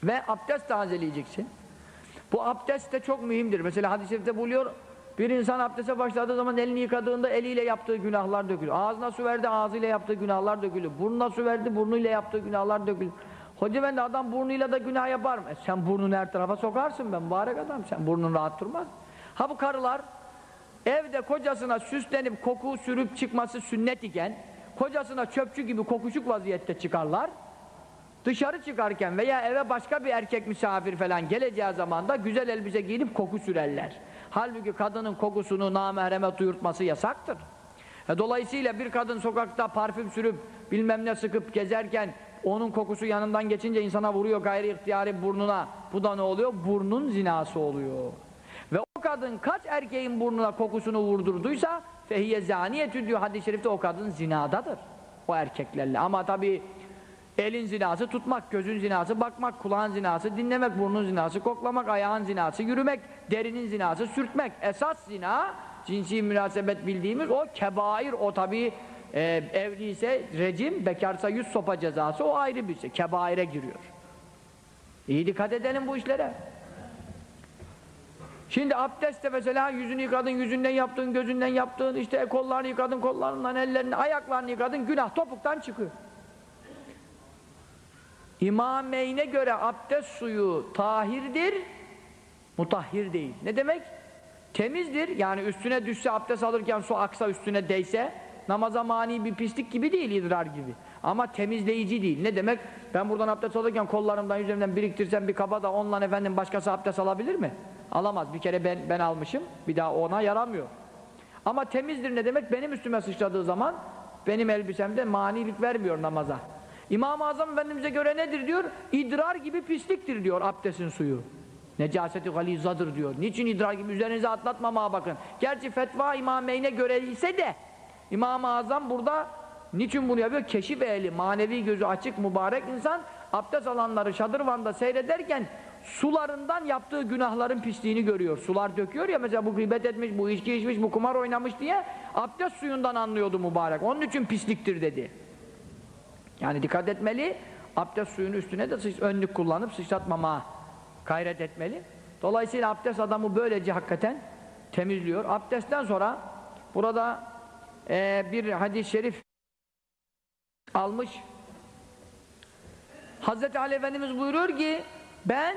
Ve abdest tazeleyeceksin. Bu abdest de çok mühimdir. Mesela hadis-i şerifte buluyor bir insan abdeste başladığı zaman elini yıkadığında eliyle yaptığı günahlar dökülür. Ağzına su verdi, ağzıyla yaptığı günahlar dökülür. Burnuna su verdi, burnuyla yaptığı günahlar dökülür. Hoca ben de adam burnuyla da günah yapar mı? E sen burnunu her tarafa sokarsın ben mübarek adam. Sen burnun rahat durmaz. Ha bu karılar evde kocasına süslenip koku sürüp çıkması sünnet iken kocasına çöpçü gibi kokuşuk vaziyette çıkarlar. Dışarı çıkarken veya eve başka bir erkek misafir falan geleceği zaman da güzel elbise giyinip koku sürerler. Halbuki kadının kokusunu namahreme duyurtması yasaktır. E dolayısıyla bir kadın sokakta parfüm sürüp bilmem ne sıkıp gezerken onun kokusu yanından geçince insana vuruyor gayri ihtiyari burnuna. Bu da ne oluyor? Burnun zinası oluyor. Ve o kadın kaç erkeğin burnuna kokusunu vurdurduysa fehiye zaniyetü diyor hadis-i şerifte o kadın zinadadır. O erkeklerle. Ama tabii Elin zinası tutmak, gözün zinası bakmak, kulağın zinası dinlemek, burnun zinası koklamak, ayağın zinası yürümek, derinin zinası sürtmek. Esas zina, cinsi münasebet bildiğimiz o kebair, o tabi e, evli rejim, bekarsa yüz sopa cezası o ayrı bir şey. Kebaire giriyor. İyi dikkat edelim bu işlere. Şimdi abdestte mesela yüzünü yıkadın, yüzünden yaptığın, gözünden yaptığın, işte kollarını yıkadın, kollarından, ellerini, ayaklarını yıkadın, günah topuktan çıkıyor. İmameyne göre abdest suyu tahirdir, mutahhir değil. Ne demek? Temizdir. Yani üstüne düşse abdest alırken su aksa üstüne değse namaza mani bir pislik gibi değil idrar gibi. Ama temizleyici değil. Ne demek? Ben buradan abdest alırken kollarımdan yüzümden biriktirsem bir kaba da onunla efendim başkası abdest alabilir mi? Alamaz. Bir kere ben, ben almışım. Bir daha ona yaramıyor. Ama temizdir ne demek? Benim üstüme sıçradığı zaman benim elbisemde manilik vermiyor namaza. İmam-ı Azam Efendimiz'e göre nedir diyor? İdrar gibi pisliktir diyor abdestin suyu. Necaseti galizadır diyor. Niçin idrar gibi üzerinize atlatmamaya bakın. Gerçi fetva imameyne göre ise de İmam-ı Azam burada niçin bunu yapıyor? Keşif ehli, manevi gözü açık mübarek insan abdest alanları şadırvanda seyrederken sularından yaptığı günahların pisliğini görüyor. Sular döküyor ya mesela bu gıybet etmiş, bu içki içmiş, bu kumar oynamış diye abdest suyundan anlıyordu mübarek. Onun için pisliktir dedi. Yani dikkat etmeli, abdest suyunun üstüne de sıç, önlük kullanıp sıçratmama gayret etmeli. Dolayısıyla abdest adamı böylece hakikaten temizliyor. Abdestten sonra burada e, bir hadis-i şerif almış. Hazreti Ali Efendimiz buyuruyor ki ben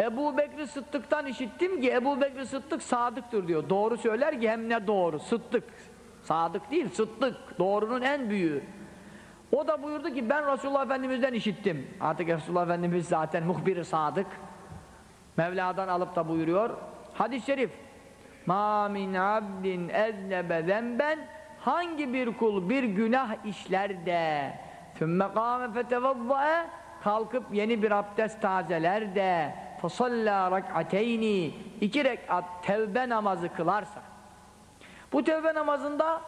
Ebu Bekri Sıddık'tan işittim ki Ebu Bekri Sıddık sadıktır diyor. Doğru söyler ki hem ne doğru. Sıddık. Sadık değil, Sıddık. Doğrunun en büyüğü. O da buyurdu ki ben Resulullah Efendimiz'den işittim. Artık Resulullah Efendimiz zaten muhbir sadık. Mevla'dan alıp da buyuruyor. Hadis-i şerif. Ma min abdin eznebe zenben hangi bir kul bir günah işler de ثُمَّ قَامَ فَتَوَضَّأَ kalkıp yeni bir abdest tazeler de فَصَلَّى رَكْعَتَيْنِ iki rekat tevbe namazı kılarsa bu tevbe namazında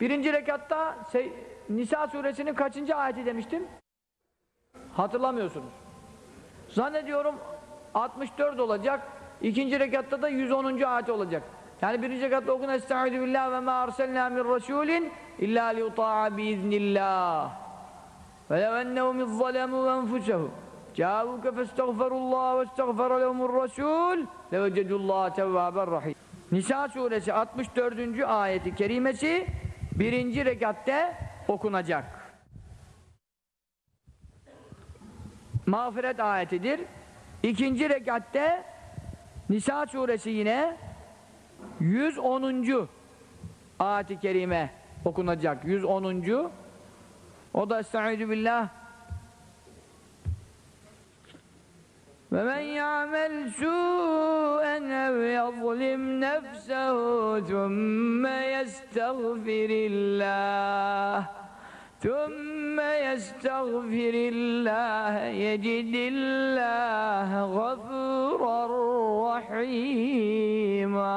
birinci rekatta Nisa suresinin kaçıncı ayeti demiştim? Hatırlamıyorsunuz. Zannediyorum 64 olacak. İkinci rekatta da 110. ayet olacak. Yani birinci rekatta okun Estaizu billah ve ma arselna min rasulin illa liyuta'a biiznillah. Ve lev ennehum izzalemu ve enfusehum Câvuke festagferullah ve estagfera lehumur rasul levecedullaha tevvâben rahim. Nisa suresi 64. ayeti kerimesi birinci rekatte okunacak. Mağfiret ayetidir. İkinci rekatte Nisa suresi yine 110. ayet-i kerime okunacak. 110. O da Estaizu billah ومن يعمل سوءا أو يظلم نفسه ثم يستغفر الله ثم يستغفر الله يجد الله غفورا رحيما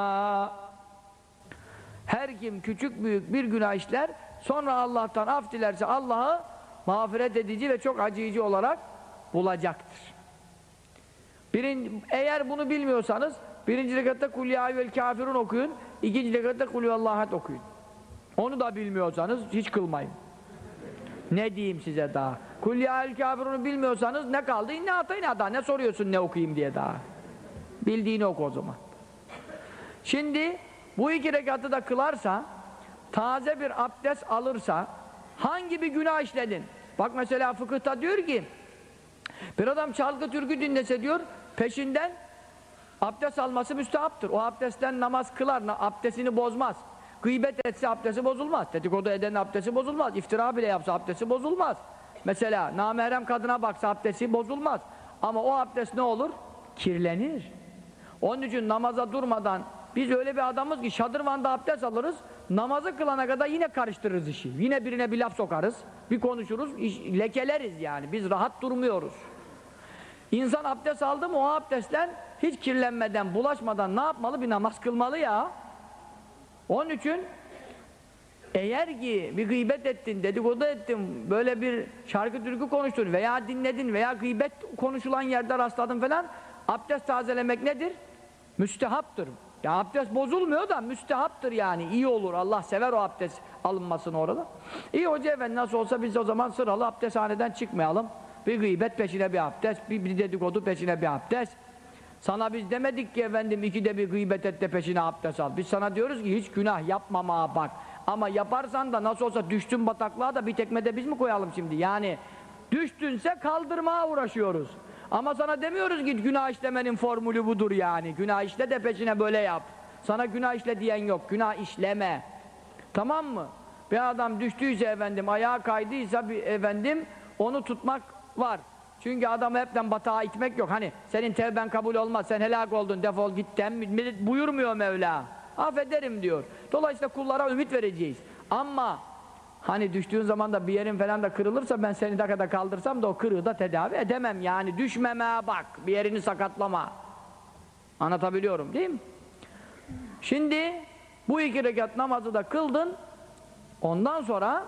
Her kim küçük büyük bir günah işler sonra Allah'tan af dilerse Allah'ı mağfiret edici ve çok acıyıcı olarak bulacaktır. Birin, eğer bunu bilmiyorsanız birinci rekatta Kul ya kafirun okuyun, ikinci rekatta Kul Allah'at okuyun. Onu da bilmiyorsanız hiç kılmayın. Ne diyeyim size daha? Kul ya kafirunu bilmiyorsanız ne kaldı? Ne atayın daha? Ne soruyorsun ne okuyayım diye daha? Bildiğini oku o zaman. Şimdi bu iki rekatı da kılarsa taze bir abdest alırsa hangi bir günah işledin? Bak mesela fıkıhta diyor ki bir adam çalgı türkü dinlese diyor peşinden abdest alması müstehaptır. O abdestten namaz kılar, abdestini bozmaz. Gıybet etse abdesti bozulmaz. Dedikodu eden abdesti bozulmaz. İftira bile yapsa abdesti bozulmaz. Mesela namerem kadına baksa abdesti bozulmaz. Ama o abdest ne olur? Kirlenir. Onun için namaza durmadan biz öyle bir adamız ki şadırvanda abdest alırız. Namazı kılana kadar yine karıştırırız işi. Yine birine bir laf sokarız. Bir konuşuruz. Iş, lekeleriz yani. Biz rahat durmuyoruz. İnsan abdest aldı mı o abdestten hiç kirlenmeden, bulaşmadan ne yapmalı? Bir namaz kılmalı ya. Onun için eğer ki bir gıybet ettin, dedikodu ettin, böyle bir şarkı türkü konuştun veya dinledin veya gıybet konuşulan yerde rastladın falan abdest tazelemek nedir? Müstehaptır. Ya abdest bozulmuyor da müstehaptır yani. iyi olur. Allah sever o abdest alınmasını orada. İyi hoca efendi nasıl olsa biz o zaman sıralı abdesthaneden çıkmayalım. Bir gıybet peşine bir abdest, bir, dedikodu peşine bir abdest. Sana biz demedik ki efendim ikide bir gıybet et de peşine abdest al. Biz sana diyoruz ki hiç günah yapmamaya bak. Ama yaparsan da nasıl olsa düştün bataklığa da bir tekmede biz mi koyalım şimdi? Yani düştünse kaldırmaya uğraşıyoruz. Ama sana demiyoruz ki günah işlemenin formülü budur yani. Günah işle de peşine böyle yap. Sana günah işle diyen yok. Günah işleme. Tamam mı? Bir adam düştüyse efendim, ayağa kaydıysa bir efendim onu tutmak var. Çünkü adamı hepten batağa itmek yok. Hani senin tevben kabul olmaz, sen helak oldun, defol git buyurmuyor Mevla. Affederim diyor. Dolayısıyla kullara ümit vereceğiz. Ama hani düştüğün zaman da bir yerin falan da kırılırsa ben seni ne kadar kaldırsam da o kırığı da tedavi edemem. Yani düşmemeye bak, bir yerini sakatlama. Anlatabiliyorum değil mi? Şimdi bu iki rekat namazı da kıldın. Ondan sonra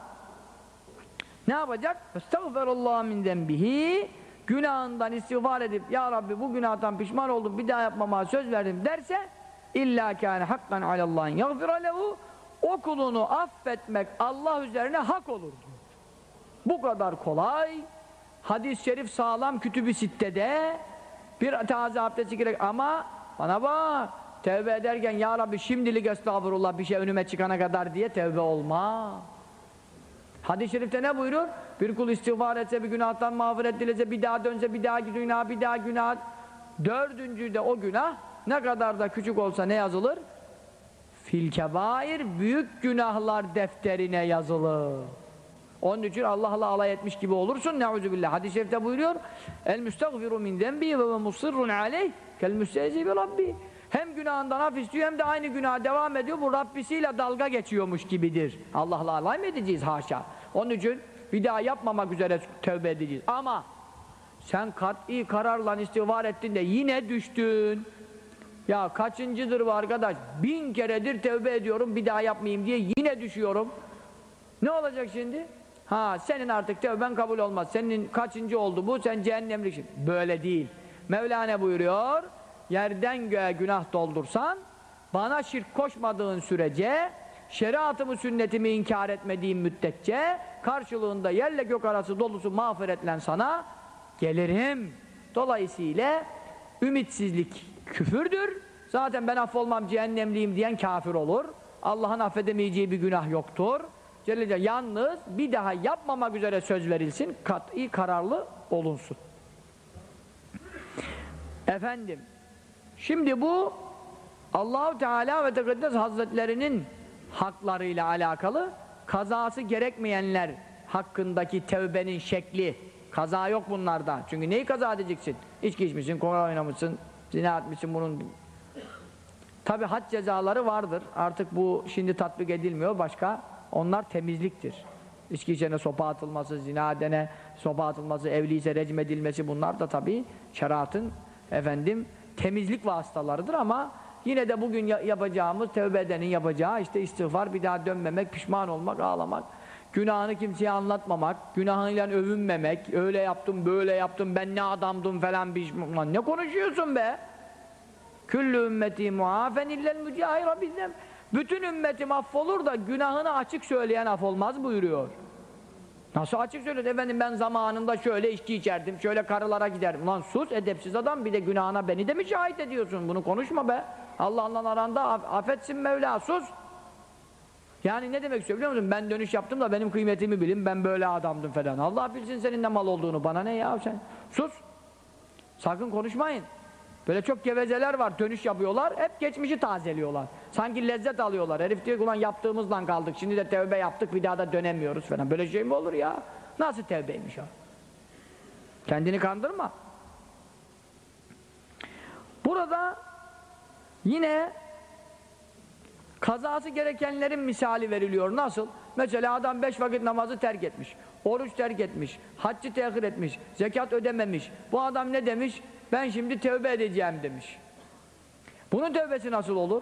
ne yapacak? Estağfirullah min zembihi. Günahından istiğfar edip Ya Rabbi bu günahtan pişman oldum bir daha yapmama söz verdim. derse illa kâne hakkan alallahin yagfira lehu. O kulunu affetmek Allah üzerine hak olur. Bu kadar kolay. Hadis-i şerif sağlam kütüb-i sittede. Bir taze abdesti gerek ama bana bak tevbe ederken Ya Rabbi şimdilik estağfurullah bir şey önüme çıkana kadar diye tevbe olma hadis-i şerifte ne buyurur? bir kul istiğfar etse bir günahtan mağfiret dilese bir daha dönse bir daha günah bir daha günah dördüncü de o günah ne kadar da küçük olsa ne yazılır? Fil büyük günahlar defterine yazılır. Onun için Allah'la alay etmiş gibi olursun. Neuzubillah. Hadis-i şerifte buyuruyor. El müstagfiru min zenbi ve musirrun aleyh kel müstehzi bi rabbi. Hem günahından af istiyor hem de aynı günaha devam ediyor. Bu Rabbisiyle dalga geçiyormuş gibidir. Allah'la alay mı edeceğiz? Haşa. Onun için bir daha yapmamak üzere tövbe edeceğiz. Ama sen kat'i kararla istiğfar ettin de yine düştün. Ya kaçıncıdır bu arkadaş? Bin keredir tevbe ediyorum bir daha yapmayayım diye yine düşüyorum. Ne olacak şimdi? Ha senin artık tevben kabul olmaz. Senin kaçıncı oldu bu? Sen cehennemliksin. Böyle değil. Mevlana buyuruyor. Yerden göğe günah doldursan bana şirk koşmadığın sürece şeriatımı sünnetimi inkar etmediğim müddetçe karşılığında yerle gök arası dolusu mağfiretle sana gelirim. Dolayısıyla ümitsizlik küfürdür. Zaten ben affolmam cehennemliyim diyen kafir olur. Allah'ın affedemeyeceği bir günah yoktur. Celle yalnız bir daha yapmamak üzere söz verilsin, kat'i kararlı olunsun. Efendim, şimdi bu Allahu Teala ve Tekaddes Hazretlerinin haklarıyla alakalı kazası gerekmeyenler hakkındaki tevbenin şekli Kaza yok bunlarda. Çünkü neyi kaza edeceksin? İçki içmişsin, kumar oynamışsın, zina etmişsin bunun. Tabi had cezaları vardır. Artık bu şimdi tatbik edilmiyor. Başka onlar temizliktir. İçki içene sopa atılması, zina edene sopa atılması, evliyse recm edilmesi bunlar da tabi şeriatın efendim temizlik vasıtalarıdır ama yine de bugün yapacağımız tevbe edenin yapacağı işte istiğfar, bir daha dönmemek, pişman olmak, ağlamak günahını kimseye anlatmamak, günahıyla övünmemek, öyle yaptım, böyle yaptım, ben ne adamdım falan bir Lan ne konuşuyorsun be? Küllü ümmeti muafen illel mücahira bizden. Bütün ümmetim affolur da günahını açık söyleyen affolmaz buyuruyor. Nasıl açık söylüyor? Efendim ben zamanında şöyle içki içerdim, şöyle karılara giderdim. Lan sus edepsiz adam bir de günahına beni de mi şahit ediyorsun? Bunu konuşma be. Allah'la aranda affetsin Mevla sus. Yani ne demek istiyor biliyor musun? Ben dönüş yaptım da benim kıymetimi bilin, ben böyle adamdım falan. Allah bilsin senin ne mal olduğunu, bana ne ya sen? Sus! Sakın konuşmayın. Böyle çok gevezeler var, dönüş yapıyorlar, hep geçmişi tazeliyorlar. Sanki lezzet alıyorlar. Herif diyor ki ulan yaptığımızdan kaldık, şimdi de tevbe yaptık, bir daha da dönemiyoruz falan. Böyle şey mi olur ya? Nasıl tevbeymiş o? Kendini kandırma. Burada yine Kazası gerekenlerin misali veriliyor. Nasıl? Mesela adam beş vakit namazı terk etmiş. Oruç terk etmiş. Haccı tehir etmiş. Zekat ödememiş. Bu adam ne demiş? Ben şimdi tövbe edeceğim demiş. Bunun tövbesi nasıl olur?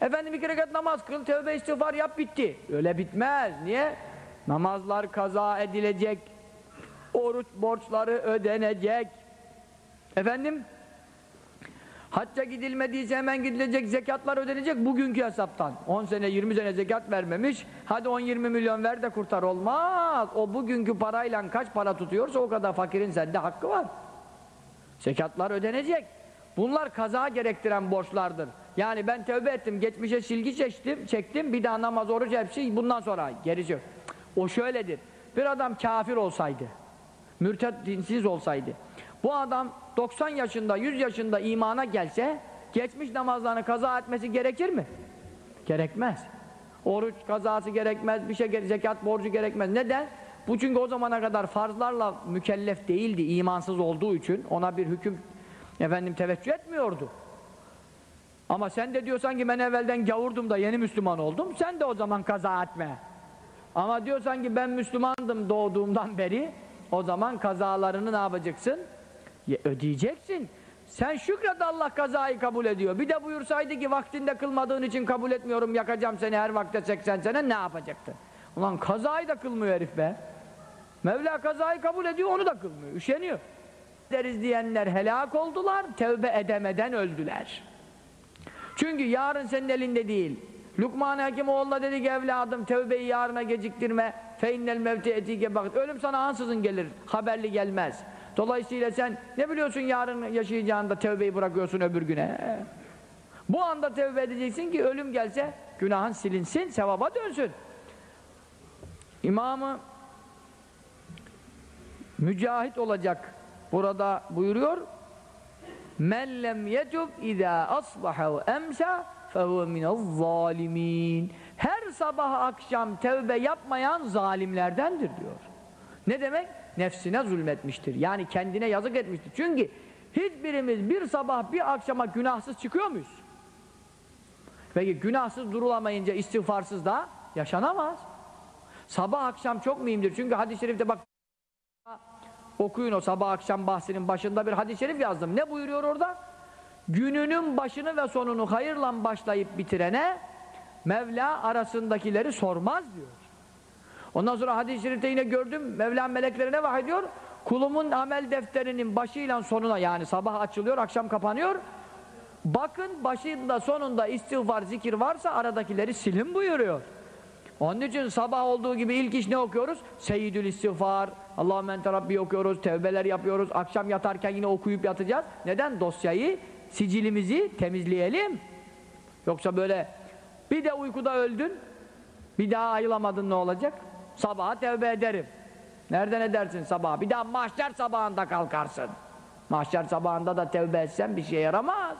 Efendim iki rekat namaz kıl, tövbe istiğfar yap bitti. Öyle bitmez. Niye? Namazlar kaza edilecek. Oruç borçları ödenecek. Efendim? Hacca gidilmediyse hemen gidilecek, zekatlar ödenecek bugünkü hesaptan. 10 sene, 20 sene zekat vermemiş, hadi 10-20 milyon ver de kurtar olmaz. O bugünkü parayla kaç para tutuyorsa o kadar fakirin sende hakkı var. Zekatlar ödenecek. Bunlar kaza gerektiren borçlardır. Yani ben tövbe ettim, geçmişe silgi çektim, çektim bir daha namaz, oruç hepsi bundan sonra gerisi yok. O şöyledir. Bir adam kafir olsaydı, mürted dinsiz olsaydı, bu adam 90 yaşında, 100 yaşında imana gelse, geçmiş namazlarını kaza etmesi gerekir mi? Gerekmez. Oruç kazası gerekmez, bir şey zekat borcu gerekmez. Neden? Bu çünkü o zamana kadar farzlarla mükellef değildi, imansız olduğu için ona bir hüküm efendim teveccüh etmiyordu. Ama sen de diyorsan ki ben evvelden gavurdum da yeni Müslüman oldum, sen de o zaman kaza etme. Ama diyorsan ki ben Müslümandım doğduğumdan beri, o zaman kazalarını ne yapacaksın? Ya, ödeyeceksin. Sen şükret Allah kazayı kabul ediyor. Bir de buyursaydı ki vaktinde kılmadığın için kabul etmiyorum yakacağım seni her vakte 80 sene ne yapacaktı? Ulan kazayı da kılmıyor herif be. Mevla kazayı kabul ediyor onu da kılmıyor. Üşeniyor. Deriz diyenler helak oldular, tevbe edemeden öldüler. Çünkü yarın senin elinde değil. Lukman Hakimoğlu'na dedi ki evladım tevbeyi yarına geciktirme. Feinnel mevti etike bakit. Ölüm sana ansızın gelir. Haberli gelmez. Dolayısıyla sen ne biliyorsun yarın yaşayacağında tevbeyi bırakıyorsun öbür güne. Bu anda tevbe edeceksin ki ölüm gelse günahın silinsin, sevaba dönsün. İmamı mücahit olacak burada buyuruyor men lem yetub izâ asbaha ve emsa fehuve minel her sabah akşam tevbe yapmayan zalimlerdendir diyor. Ne demek? nefsine zulmetmiştir. Yani kendine yazık etmiştir. Çünkü hiçbirimiz bir sabah bir akşama günahsız çıkıyor muyuz? Peki günahsız durulamayınca istiğfarsız da yaşanamaz. Sabah akşam çok mühimdir. Çünkü hadis-i şerifte bak okuyun o sabah akşam bahsinin başında bir hadis-i şerif yazdım. Ne buyuruyor orada? Gününün başını ve sonunu hayırla başlayıp bitirene Mevla arasındakileri sormaz diyor. Ondan sonra hadis-i şerifte yine gördüm Mevlam meleklerine vahyediyor. Kulumun amel defterinin başıyla sonuna yani sabah açılıyor, akşam kapanıyor. Bakın başında sonunda istiğfar, zikir varsa aradakileri silin buyuruyor. Onun için sabah olduğu gibi ilk iş ne okuyoruz? Seyyidül istiğfar, Allahümme ente Rabbi okuyoruz, tevbeler yapıyoruz. Akşam yatarken yine okuyup yatacağız. Neden? Dosyayı, sicilimizi temizleyelim. Yoksa böyle bir de uykuda öldün, bir daha ayılamadın ne olacak? Sabaha tevbe ederim. Nereden edersin sabah? Bir daha mahşer sabahında kalkarsın. Mahşer sabahında da tevbe etsen bir şey yaramaz.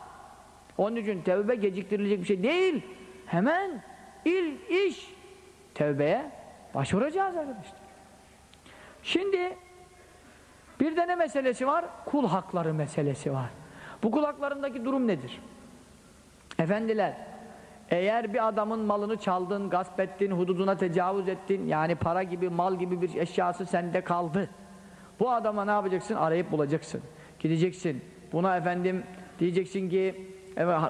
Onun için tevbe geciktirilecek bir şey değil. Hemen ilk iş tevbeye başvuracağız arkadaşlar. Şimdi Bir de ne meselesi var? Kul hakları meselesi var. Bu kul haklarındaki durum nedir? Efendiler, eğer bir adamın malını çaldın, gasp ettin, hududuna tecavüz ettin, yani para gibi, mal gibi bir eşyası sende kaldı. Bu adama ne yapacaksın? Arayıp bulacaksın. Gideceksin. Buna efendim diyeceksin ki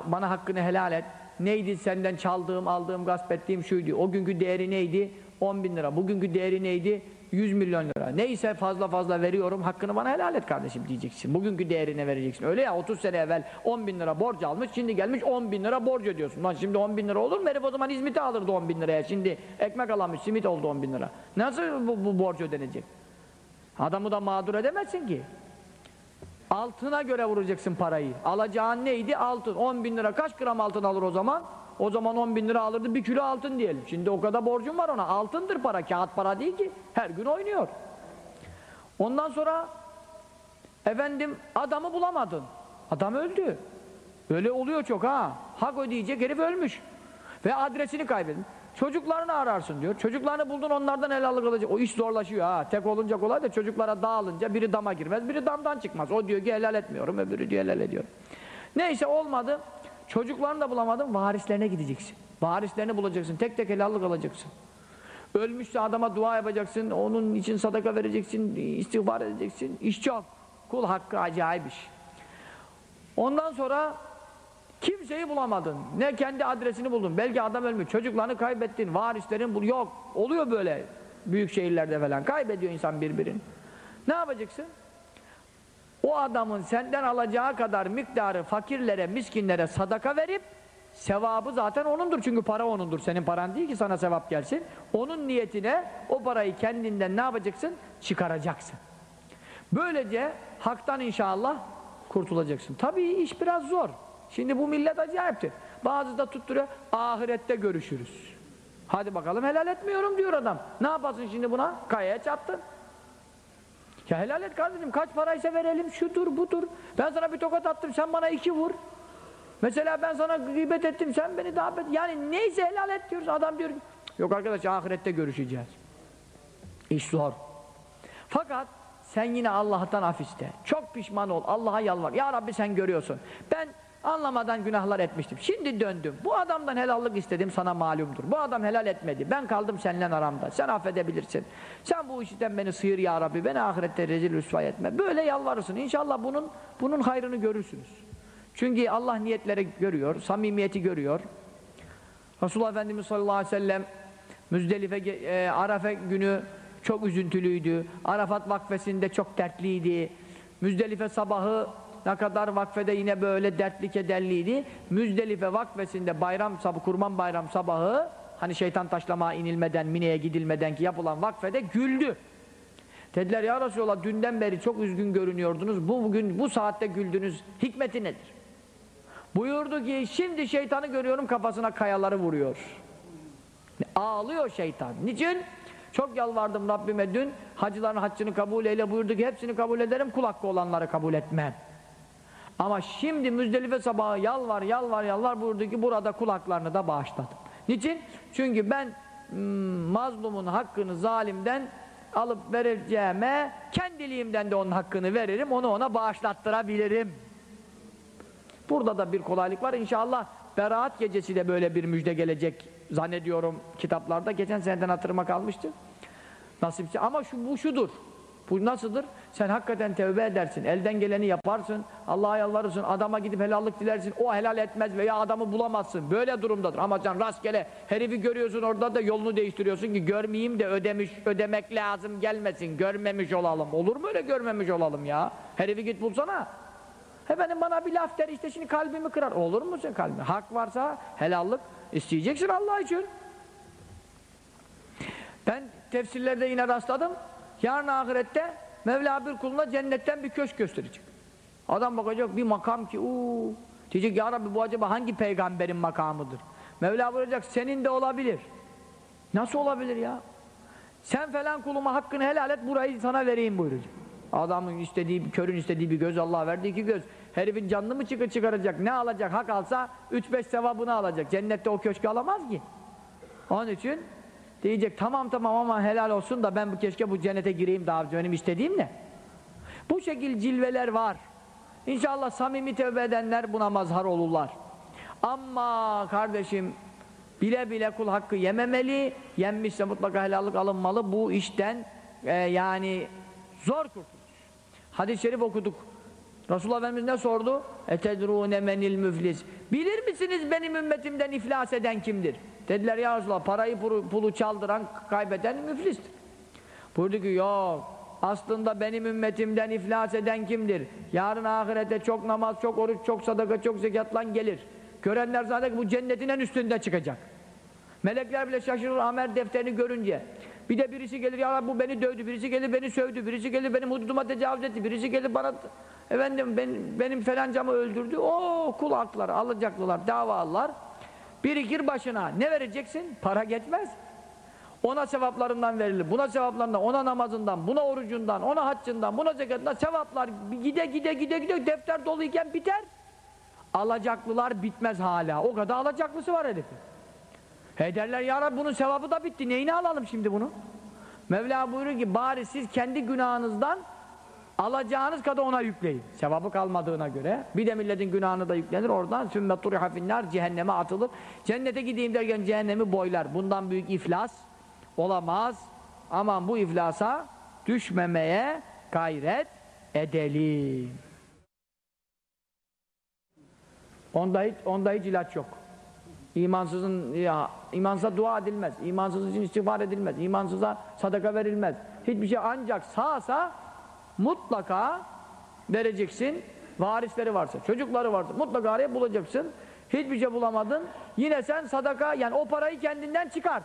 bana hakkını helal et. Neydi senden çaldığım, aldığım, gasp ettiğim şuydu. O günkü değeri neydi? 10 bin lira. Bugünkü değeri neydi? 100 milyon lira. Neyse fazla fazla veriyorum, hakkını bana helal et kardeşim diyeceksin. Bugünkü değerine vereceksin. Öyle ya 30 sene evvel 10 bin lira borç almış, şimdi gelmiş 10 bin lira borç ödüyorsun. Lan şimdi 10 bin lira olur mu? Herif o zaman İzmit'i alırdı 10 bin liraya. Şimdi ekmek alamış, simit oldu 10 bin lira. Nasıl bu, bu borç ödenecek? Adamı da mağdur edemezsin ki. Altına göre vuracaksın parayı. Alacağın neydi? Altın. 10 bin lira kaç gram altın alır o zaman? O zaman 10 bin lira alırdı bir kilo altın diyelim. Şimdi o kadar borcun var ona. Altındır para, kağıt para değil ki. Her gün oynuyor. Ondan sonra efendim adamı bulamadın. Adam öldü. Öyle oluyor çok ha. Hak ödeyecek herif ölmüş. Ve adresini kaybettin. Çocuklarını ararsın diyor. Çocuklarını buldun onlardan helallik alacak. O iş zorlaşıyor ha. Tek olunca kolay da çocuklara dağılınca biri dama girmez, biri damdan çıkmaz. O diyor ki helal etmiyorum, öbürü diyor helal ediyorum. Neyse olmadı. Çocuklarını da bulamadın, varislerine gideceksin. Varislerini bulacaksın, tek tek helallik alacaksın. Ölmüşse adama dua yapacaksın, onun için sadaka vereceksin, istiğfar edeceksin. İş çok. Kul hakkı acayip iş. Ondan sonra kimseyi bulamadın. Ne kendi adresini buldun. Belki adam ölmüş. Çocuklarını kaybettin. Varislerin bul. Yok. Oluyor böyle. Büyük şehirlerde falan. Kaybediyor insan birbirini. Ne yapacaksın? O adamın senden alacağı kadar miktarı fakirlere, miskinlere sadaka verip sevabı zaten onundur. Çünkü para onundur. Senin paran değil ki sana sevap gelsin. Onun niyetine o parayı kendinden ne yapacaksın? Çıkaracaksın. Böylece haktan inşallah kurtulacaksın. Tabii iş biraz zor. Şimdi bu millet acayiptir. Bazı da tutturuyor, ahirette görüşürüz. Hadi bakalım helal etmiyorum diyor adam. Ne yapasın şimdi buna? Kayaya çarptın. Ya helal et kardeşim kaç paraysa verelim şudur budur. Ben sana bir tokat attım sen bana iki vur. Mesela ben sana gıybet ettim sen beni daha bet. Yani neyse helal et diyoruz adam diyor yok arkadaş ahirette görüşeceğiz. İş zor. Fakat sen yine Allah'tan af iste. Çok pişman ol. Allah'a yalvar. Ya Rabbi sen görüyorsun. Ben anlamadan günahlar etmiştim. Şimdi döndüm. Bu adamdan helallik istedim sana malumdur. Bu adam helal etmedi. Ben kaldım seninle aramda. Sen affedebilirsin. Sen bu işten beni sıyır ya Rabbi. Beni ahirette rezil rüsva etme. Böyle yalvarırsın. İnşallah bunun bunun hayrını görürsünüz. Çünkü Allah niyetleri görüyor. Samimiyeti görüyor. Resulullah Efendimiz sallallahu aleyhi ve sellem Müzdelife, e, Arafe günü çok üzüntülüydü. Arafat vakfesinde çok dertliydi. Müzdelife sabahı ne kadar vakfede yine böyle dertli kederliydi. Müzdelife vakfesinde bayram sabahı, kurban bayram sabahı hani şeytan taşlama inilmeden, Mine'ye gidilmeden ki yapılan vakfede güldü. Dediler ya Resulallah dünden beri çok üzgün görünüyordunuz. Bu bugün bu saatte güldünüz. Hikmeti nedir? Buyurdu ki şimdi şeytanı görüyorum kafasına kayaları vuruyor. Ağlıyor şeytan. Niçin? Çok yalvardım Rabbime dün hacıların haccını kabul eyle buyurdu ki hepsini kabul ederim kul hakkı olanları kabul etmem. Ama şimdi Müzdelife sabahı yalvar yalvar yalvar buyurdu ki burada kul haklarını da bağışladım. Niçin? Çünkü ben hmm, mazlumun hakkını zalimden alıp vereceğime kendiliğimden de onun hakkını veririm onu ona bağışlattırabilirim. Burada da bir kolaylık var. İnşallah Beraat gecesi de böyle bir müjde gelecek zannediyorum kitaplarda. Geçen seneden hatırıma kalmıştı. Nasipse. Ama şu, bu şudur. Bu nasıldır? Sen hakikaten tevbe edersin. Elden geleni yaparsın. Allah'a yalvarırsın. Adama gidip helallik dilersin. O helal etmez veya adamı bulamazsın. Böyle durumdadır. Ama sen rastgele herifi görüyorsun orada da yolunu değiştiriyorsun ki görmeyeyim de ödemiş, ödemek lazım gelmesin. Görmemiş olalım. Olur mu öyle görmemiş olalım ya? Herifi git bulsana. Efendim bana bir laf der işte şimdi kalbimi kırar. Olur mu sen kalbimi? Hak varsa helallik isteyeceksin Allah için. Ben tefsirlerde yine rastladım. Yarın ahirette Mevla bir kuluna cennetten bir köşk gösterecek. Adam bakacak bir makam ki uuu diyecek ya Rabbi bu acaba hangi peygamberin makamıdır? Mevla buyuracak senin de olabilir. Nasıl olabilir ya? Sen falan kuluma hakkını helal et burayı sana vereyim buyuracak. Adamın istediği, körün istediği bir göz Allah verdi iki göz. Herifin canını mı çıkır çıkaracak? Ne alacak? Hak alsa 3-5 sevabını alacak. Cennette o köşkü alamaz ki. Onun için diyecek tamam tamam ama helal olsun da ben bu keşke bu cennete gireyim daha önce istediğim ne? Bu şekil cilveler var. İnşallah samimi tevbe edenler buna mazhar olurlar. Ama kardeşim bile bile kul hakkı yememeli, yenmişse mutlaka helallik alınmalı. Bu işten e, yani zor kurtulur. Hadis-i şerif okuduk. Resulullah Efendimiz ne sordu? Etedrûne menil müflis. Bilir misiniz benim ümmetimden iflas eden kimdir? Dediler ya Resulullah parayı pulu, pulu çaldıran, kaybeden müflistir. Buyurdu ki yok. Aslında benim ümmetimden iflas eden kimdir? Yarın ahirete çok namaz, çok oruç, çok sadaka, çok zekatla gelir. Görenler zaten bu cennetin en üstünde çıkacak. Melekler bile şaşırır amel defterini görünce. Bir de birisi gelir ya Rabbi bu beni dövdü, birisi gelir beni sövdü, birisi gelir benim hududuma tecavüz etti, birisi gelir bana efendim benim, benim felancamı öldürdü. O kul hakları alacaklılar, davalar. Birikir başına. Ne vereceksin? Para geçmez. Ona sevaplarından verilir, buna sevaplarından, ona namazından, buna orucundan, ona haccından, buna zekatından sevaplar gide gide gide gide defter doluyken biter. Alacaklılar bitmez hala. O kadar alacaklısı var herifin. He derler ya Rabbi bunun sevabı da bitti. Neyini alalım şimdi bunu? Mevla buyuruyor ki bari siz kendi günahınızdan alacağınız kadar ona yükleyin. Sevabı kalmadığına göre. Bir de milletin günahını da yüklenir. Oradan sümme turiha finnar cehenneme atılır. Cennete gideyim derken cehennemi boylar. Bundan büyük iflas olamaz. Aman bu iflasa düşmemeye gayret edelim. Onda hiç, onda hiç ilaç yok. İmansızın ya imansıza dua edilmez. İmansız için istiğfar edilmez. İmansıza sadaka verilmez. Hiçbir şey ancak sağsa mutlaka vereceksin. Varisleri varsa, çocukları varsa mutlaka arayıp bulacaksın. Hiçbir şey bulamadın. Yine sen sadaka yani o parayı kendinden çıkart.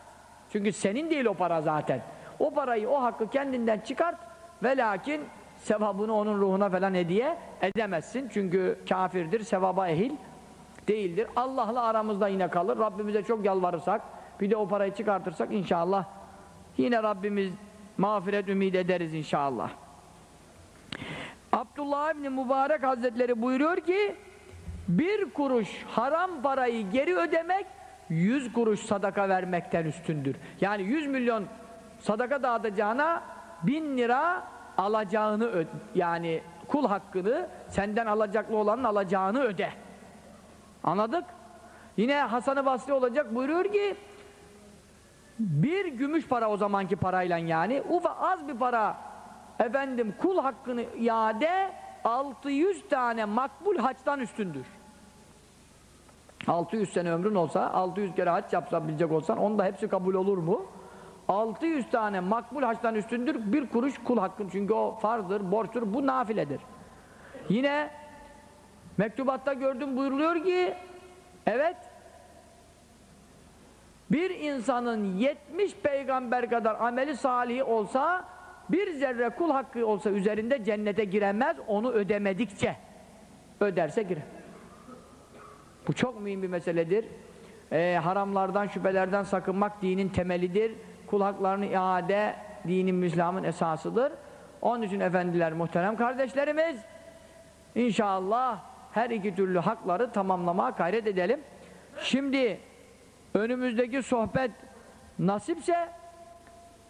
Çünkü senin değil o para zaten. O parayı, o hakkı kendinden çıkart ve lakin sevabını onun ruhuna falan hediye edemezsin. Çünkü kafirdir, sevaba ehil değildir. Allah'la aramızda yine kalır. Rabbimize çok yalvarırsak, bir de o parayı çıkartırsak inşallah yine Rabbimiz mağfiret ümit ederiz inşallah. Abdullah İbni Mübarek Hazretleri buyuruyor ki bir kuruş haram parayı geri ödemek yüz kuruş sadaka vermekten üstündür. Yani yüz milyon sadaka dağıtacağına bin lira alacağını yani kul hakkını senden alacaklı olanın alacağını öde. Anladık? Yine Hasan-ı Basri olacak buyuruyor ki bir gümüş para o zamanki parayla yani ufa az bir para efendim kul hakkını iade 600 tane makbul haçtan üstündür. 600 sene ömrün olsa 600 kere haç yapabilecek olsan onda hepsi kabul olur mu? 600 tane makbul haçtan üstündür bir kuruş kul hakkın çünkü o farzdır, borçtur, bu nafiledir. Yine mektubatta gördüm buyuruluyor ki evet bir insanın 70 peygamber kadar ameli salih olsa bir zerre kul hakkı olsa üzerinde cennete giremez onu ödemedikçe öderse girer. Bu çok mühim bir meseledir. Ee, haramlardan, şüphelerden sakınmak dinin temelidir. Kul haklarını iade dinin Müslümanın esasıdır. Onun için efendiler, muhterem kardeşlerimiz inşallah her iki türlü hakları tamamlamaya gayret edelim. Şimdi önümüzdeki sohbet nasipse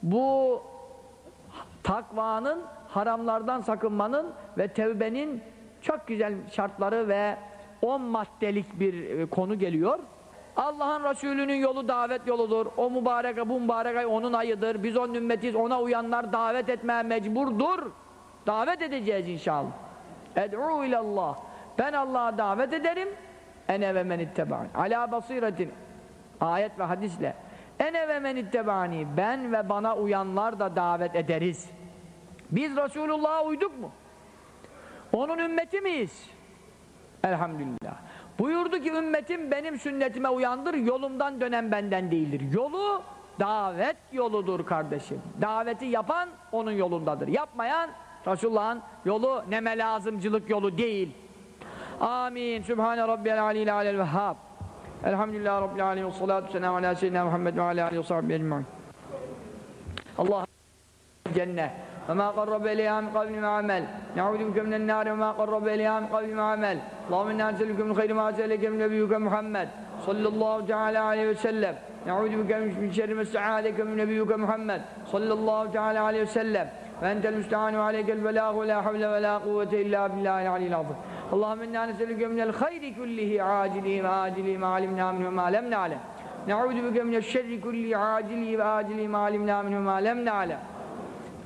bu takvanın, haramlardan sakınmanın ve tevbenin çok güzel şartları ve 10 maddelik bir e, konu geliyor. Allah'ın Resulü'nün yolu davet yoludur. O mübarek, bu mübarek ay onun ayıdır. Biz onun ümmetiyiz. Ona uyanlar davet etmeye mecburdur. Davet edeceğiz inşallah. Ed'u ilallah. Ben Allah'a davet ederim. Ene ve men itteba'n. Ala basiretin. Ayet ve hadisle. Ene ve men ittebani. Ben ve bana uyanlar da davet ederiz. Biz Resulullah'a uyduk mu? Onun ümmeti miyiz? Elhamdülillah. Buyurdu ki ümmetim benim sünnetime uyandır, yolumdan dönen benden değildir. Yolu davet yoludur kardeşim. Daveti yapan onun yolundadır. Yapmayan Resulullah'ın yolu neme lazımcılık yolu değil. Rabbiyel Aleyhi Aleyhi Vehhab. Elhamdülillah Rabbil Alemin ve salatu selamu ala seyyidina Muhammed ve ala aleyhi ve sahbihi ecma'in. Allah cennet. وما قرب إليها من قول وعمل نعوذ بك من النار وما قرب إليها من قول وعمل اللهم إنا نسألك من خير ما سألك من نبيك محمد صلى الله تعالى عليه وسلم نعوذ بك من شر ما استعاذك من نبيك محمد صلى الله تعالى عليه وسلم وأنت المستعان وعليك البلاغ ولا حول ولا قوة إلا بالله العلي العظيم اللهم إنا نسألك من الخير كله عاجله وآجله ما علمنا منه ما لم نعلم. نعوذ بك من الشر كله عاجله وآجله ما علمنا منه ما لم نعلم.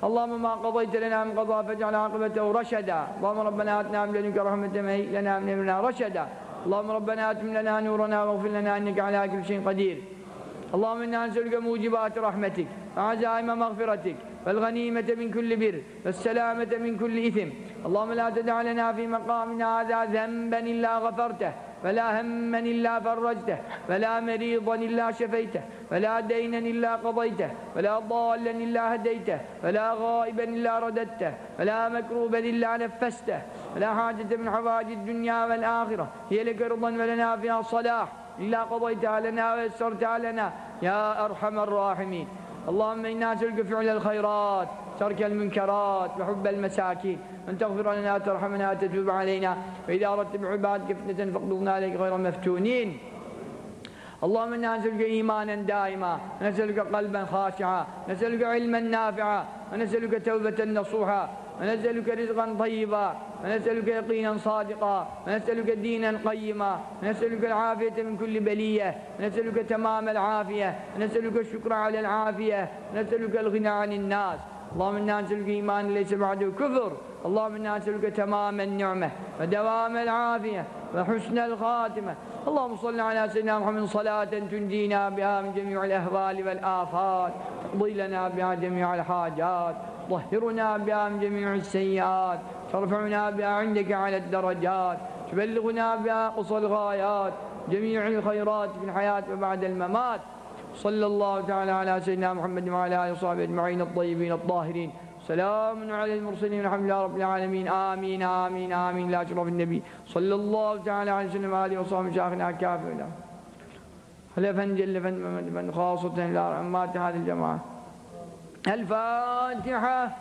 اللهم ما قضيت لنا من قضاء فاجعل عاقبته رشدا. اللهم ربنا آتنا من لدنك رحمة وهيئ لنا من أمرنا رشدا. اللهم ربنا آتم لنا نورنا واغفر لنا إنك على كل شيء قدير. اللهم إنا نسألك موجبات رحمتك وعزائم مغفرتك والغنيمة من كل بر والسلامة من كل إثم. اللهم لا تدع لنا في مقامنا هذا ذنبا إلا غفرته ولا هما إلا فرجته ولا مريضا إلا شفيته ولا دينا إلا قضيته ولا ضالا إلا هديته ولا غائبا إلا رددته ولا مكروبا إلا نفسته ولا حاجة من حوائج الدنيا والآخرة. هي لك رضا ولنا فيها صلاح. إلا قضيتها لنا ويسرتها لنا يا أرحم الراحمين. اللهم إنا نسألك فعل الخيرات ترك المنكرات وحب المساكين. أن تغفر لنا ترحمنا تتوب علينا. وإذا أردت بعبادك فتنة فاقبضنا عليك غير مفتونين. اللهم إنا نسألك إيمانا دائما نسألك قلبا خاشعا نسألك علما نافعا ونسألك توبة نصوحا. ونسألك رزقا طيبا ونسألك يقينا صادقا ونسألك دينا قيما ونسألك العافية من كل بلية ونسألك تمام العافية ونسألك الشكر على العافية ونسألك الغنى عن الناس. اللهم إنا نسألك إيمان ليس بعده كفر. اللهم إنا نسألك تمام النعمة ودوام العافية وحسن الخاتمة. اللهم صل على سيدنا محمد صلاة تنجينا بها من جميع الأهوال والآفات تقضي لنا بها جميع الحاجات. طهرنا بها من جميع السيئات ترفعنا بها عندك على الدرجات تبلغنا بها قصى الغايات جميع الخيرات في الحياة وبعد الممات. صلى الله تعالى على سيدنا محمد وعلى آله وصحبه أجمعين الطيبين الطاهرين. سلام على المرسلين الحمد لله رب العالمين. آمين آمين آمين. لا شرف النبي. صلى الله تعالى على سيدنا آله وصحبه شاخنا كافر. هل جل فن خاصة إلى هذه الجماعة. الفاتحة.